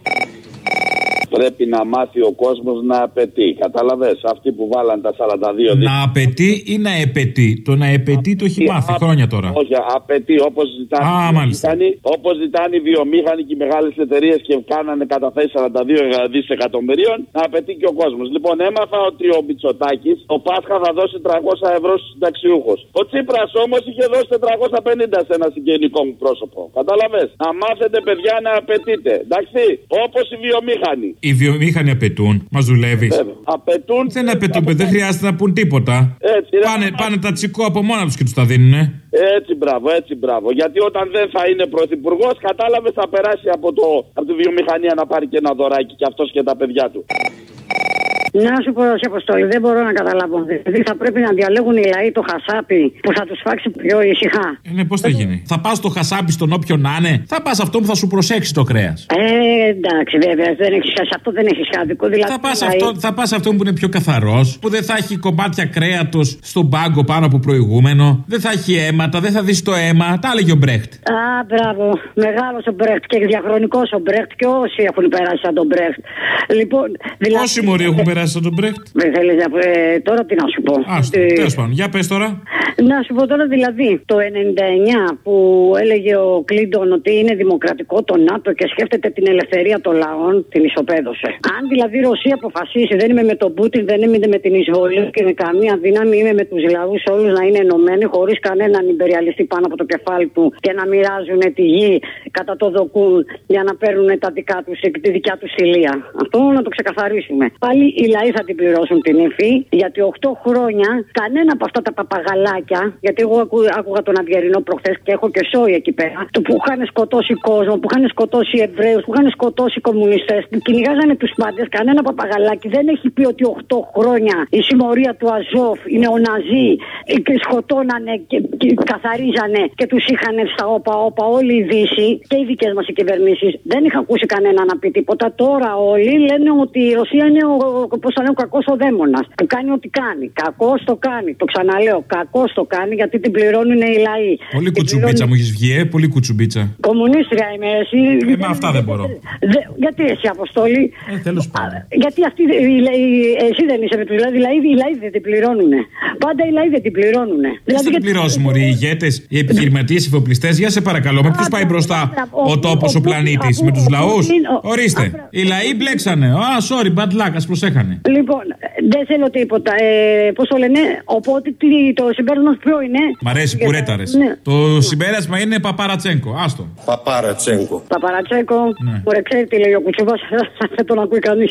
Πρέπει να μάθει ο κόσμος να απαιτεί. Κατάλαβες, αυτοί που βάλαν τα 42 δι- Να απαιτεί ή να επαιτεί; Το να επαιτεί το έχει μάθει χρόνια τώρα. Όχι, απαιτεί όπως ζητάνε, Α, οι μάλιστα. βιομήχανοι, όπως ζητάνε οι βιομήχανοι και οι μεγάλες εταιρείες και κάνανε καταθέσεις 42 δισεκατομμυρίων, να απαιτεί και ο κόσμος. Λοιπόν, έμαθα ότι ο Μπιτσοτάκη το Πάσχα θα δώσει 300 ευρώ στους συνταξιούχους. Ο Τσίπρας όμως είχε δώσει 450 σε ένα συγγενικό μου πρόσωπο. Κατάλαβες; Να μάθετε, παιδιά, να απαιτείτε. Εντάξει, όπως οι βιομήχανοι. Οι βιομήχανοι απαιτούν. Μας δουλεύεις. Απαιτούν. Δεν απαιτούν, δεν χρειάζεται να πούν τίποτα. Έτσι, ρε. Πάνε, πάνε τα τσικό από μόνα τους και τους τα δίνουνε. Έτσι, μπράβο, έτσι, μπράβο. Γιατί όταν δεν θα είναι πρωθυπουργός, κατάλαβες θα περάσει από, το, από τη βιομηχανία να πάρει και ένα δωράκι και αυτός και τα παιδιά του. Να σου πω, σε αποστολή, δεν μπορώ να καταλάβω. Δηλαδή θα πρέπει να διαλέγουν οι λαοί το χασάπι που θα τους φάξει πιο ησυχά. Ε, ναι, πώς θα γίνει; Θα πας στο χασάπι στον όποιον να είναι; Θα πας αυτό που θα σου προσέξει το κρέας. Ε, εντάξει, βέβαια, δεν έχεις, σε αυτό δεν έχεις άδικο. Δηλαδή, Θα πας οι λαοί- αυτό, θα πας αυτό που είναι πιο καθαρός, που δεν θα έχει κομμάτια κρέατος στον πάγκο πάνω από προηγούμενο, δεν θα έχει αίματα, δεν θα δεις το αίμα. Τα έλεγε ο Μπρέχτ. Α, μπράβο. Μεγάλος ο Μπρέχτ και διαχρονικός ο Μπρέχτ και όσοι έχουν περάσει σαν τον Μπρέχτ. Λοιπόν, δηλαδή. Πόσοι μωροί έχουν περάσει από τον Μπρέχτ. Δεν θέλεις να πω, ε, τώρα τι να σου πω; Α, Ότι- τέλος πάντων, για πες τώρα. Να σου πω τώρα δηλαδή, το 99 που έλεγε ο Κλίντον ότι είναι δημοκρατικό το ΝΑΤΟ και σκέφτεται την ελευθερία των λαών, την ισοπαίδωσε. Αν δηλαδή η Ρωσία αποφασίσει, δεν είμαι με τον Πούτιν, δεν είμαι με την εισβολή και με καμία δύναμη, είμαι με τους λαούς όλους να είναι ενωμένοι, χωρίς κανέναν υπεριαλιστή πάνω από το κεφάλι του και να μοιράζουν τη γη κατά το δοκούν για να παίρνουν τα δικά τους, τη δικιά τους ηλία. Αυτό να το ξεκαθαρίσουμε. Πάλι οι λαοί θα την πληρώσουν την ύφη, γιατί 8 χρόνια κανένα από αυτά τα παπαγαλάκια, γιατί εγώ ακού- άκουγα τον Αυγερινό προχθές και έχω και σόι εκεί πέρα, το που είχαν σκοτώσει κόσμο, που είχαν σκοτώσει Εβραίους, που είχαν σκοτώσει κομμουνιστές, κυνηγάζανε τους πάντες. Κανένα παπαγαλάκι δεν έχει πει ότι 8 χρόνια η συμμορία του Αζόφ, οι νεοναζί, ε, και σκοτώνανε και, και καθαρίζανε και τους είχαν στα όπα-όπα όλη η Δύση και οι δικές μας οι κυβερνήσεις. Δεν είχα ακούσει κανένα να πει τίποτα. Τώρα όλοι λένε ότι η Ρωσία είναι ο, ο πώ θα είναι ο κακός ο δαίμονας. Που κάνει ό,τι κάνει. Κακός το κάνει. Το ξαναλέω. Κακός το κάνει γιατί την πληρώνουν οι λαοί. Πολύ κουτσουμπίτσα μου έχεις βγει, ε, πολύ κουτσουμπίτσα. Κομμουνίστρια είμαι εσύ. Ε, με αυτά δεν μπορώ. Δε- γιατί εσύ, Αποστόλη; Ε, τέλος πάντων. Γιατί αυτοί, οι λαοί- εσύ δεν είσαι με τους λαοί, δηλαδή οι λαοί δεν την πληρώνουν. Πάντα οι λαοί δεν την πληρώνουν. Ποιο Δηλαδή, θα την πληρώσεις, Μωρή, οι ηγέτες, οι επιχειρηματίες, οι εφοπλιστές, για σε παρακαλώ. Με ποιου πάει μπροστά ο τόπος, ο πλανήτης, με τους λαούς; Ορίστε. Οι λαοί μπλέξανε. Α, sorry, bad luck, ας προσέχανε. Λοιπόν, δεν θέλω τίποτα. Ε, Πώς το λένε, οπότε τι- το συμπέρασμα ποιο είναι; Μ' αρέσει που ρέταρες. Ναι. Το συμπέρασμα είναι Παπαρατσέγκο. Άστο. Παπαρατσέγκο. Παπαρατσέκο, Ναι. ωραία, ξέρει τι λέει ο Κουτσουβάς, δεν τον ακούει κανείς.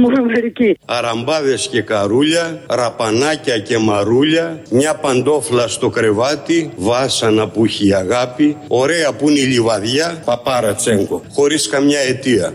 Μόνο μερικοί. Αραμπάδες και καρούλια, ραπανάκια και μαρούλια, μια παντόφλα στο κρεβάτι, βάσανα που έχει η αγάπη, ωραία που είναι η λιβαδιά, παπάρα τσέγκο, χωρίς καμιά αιτία.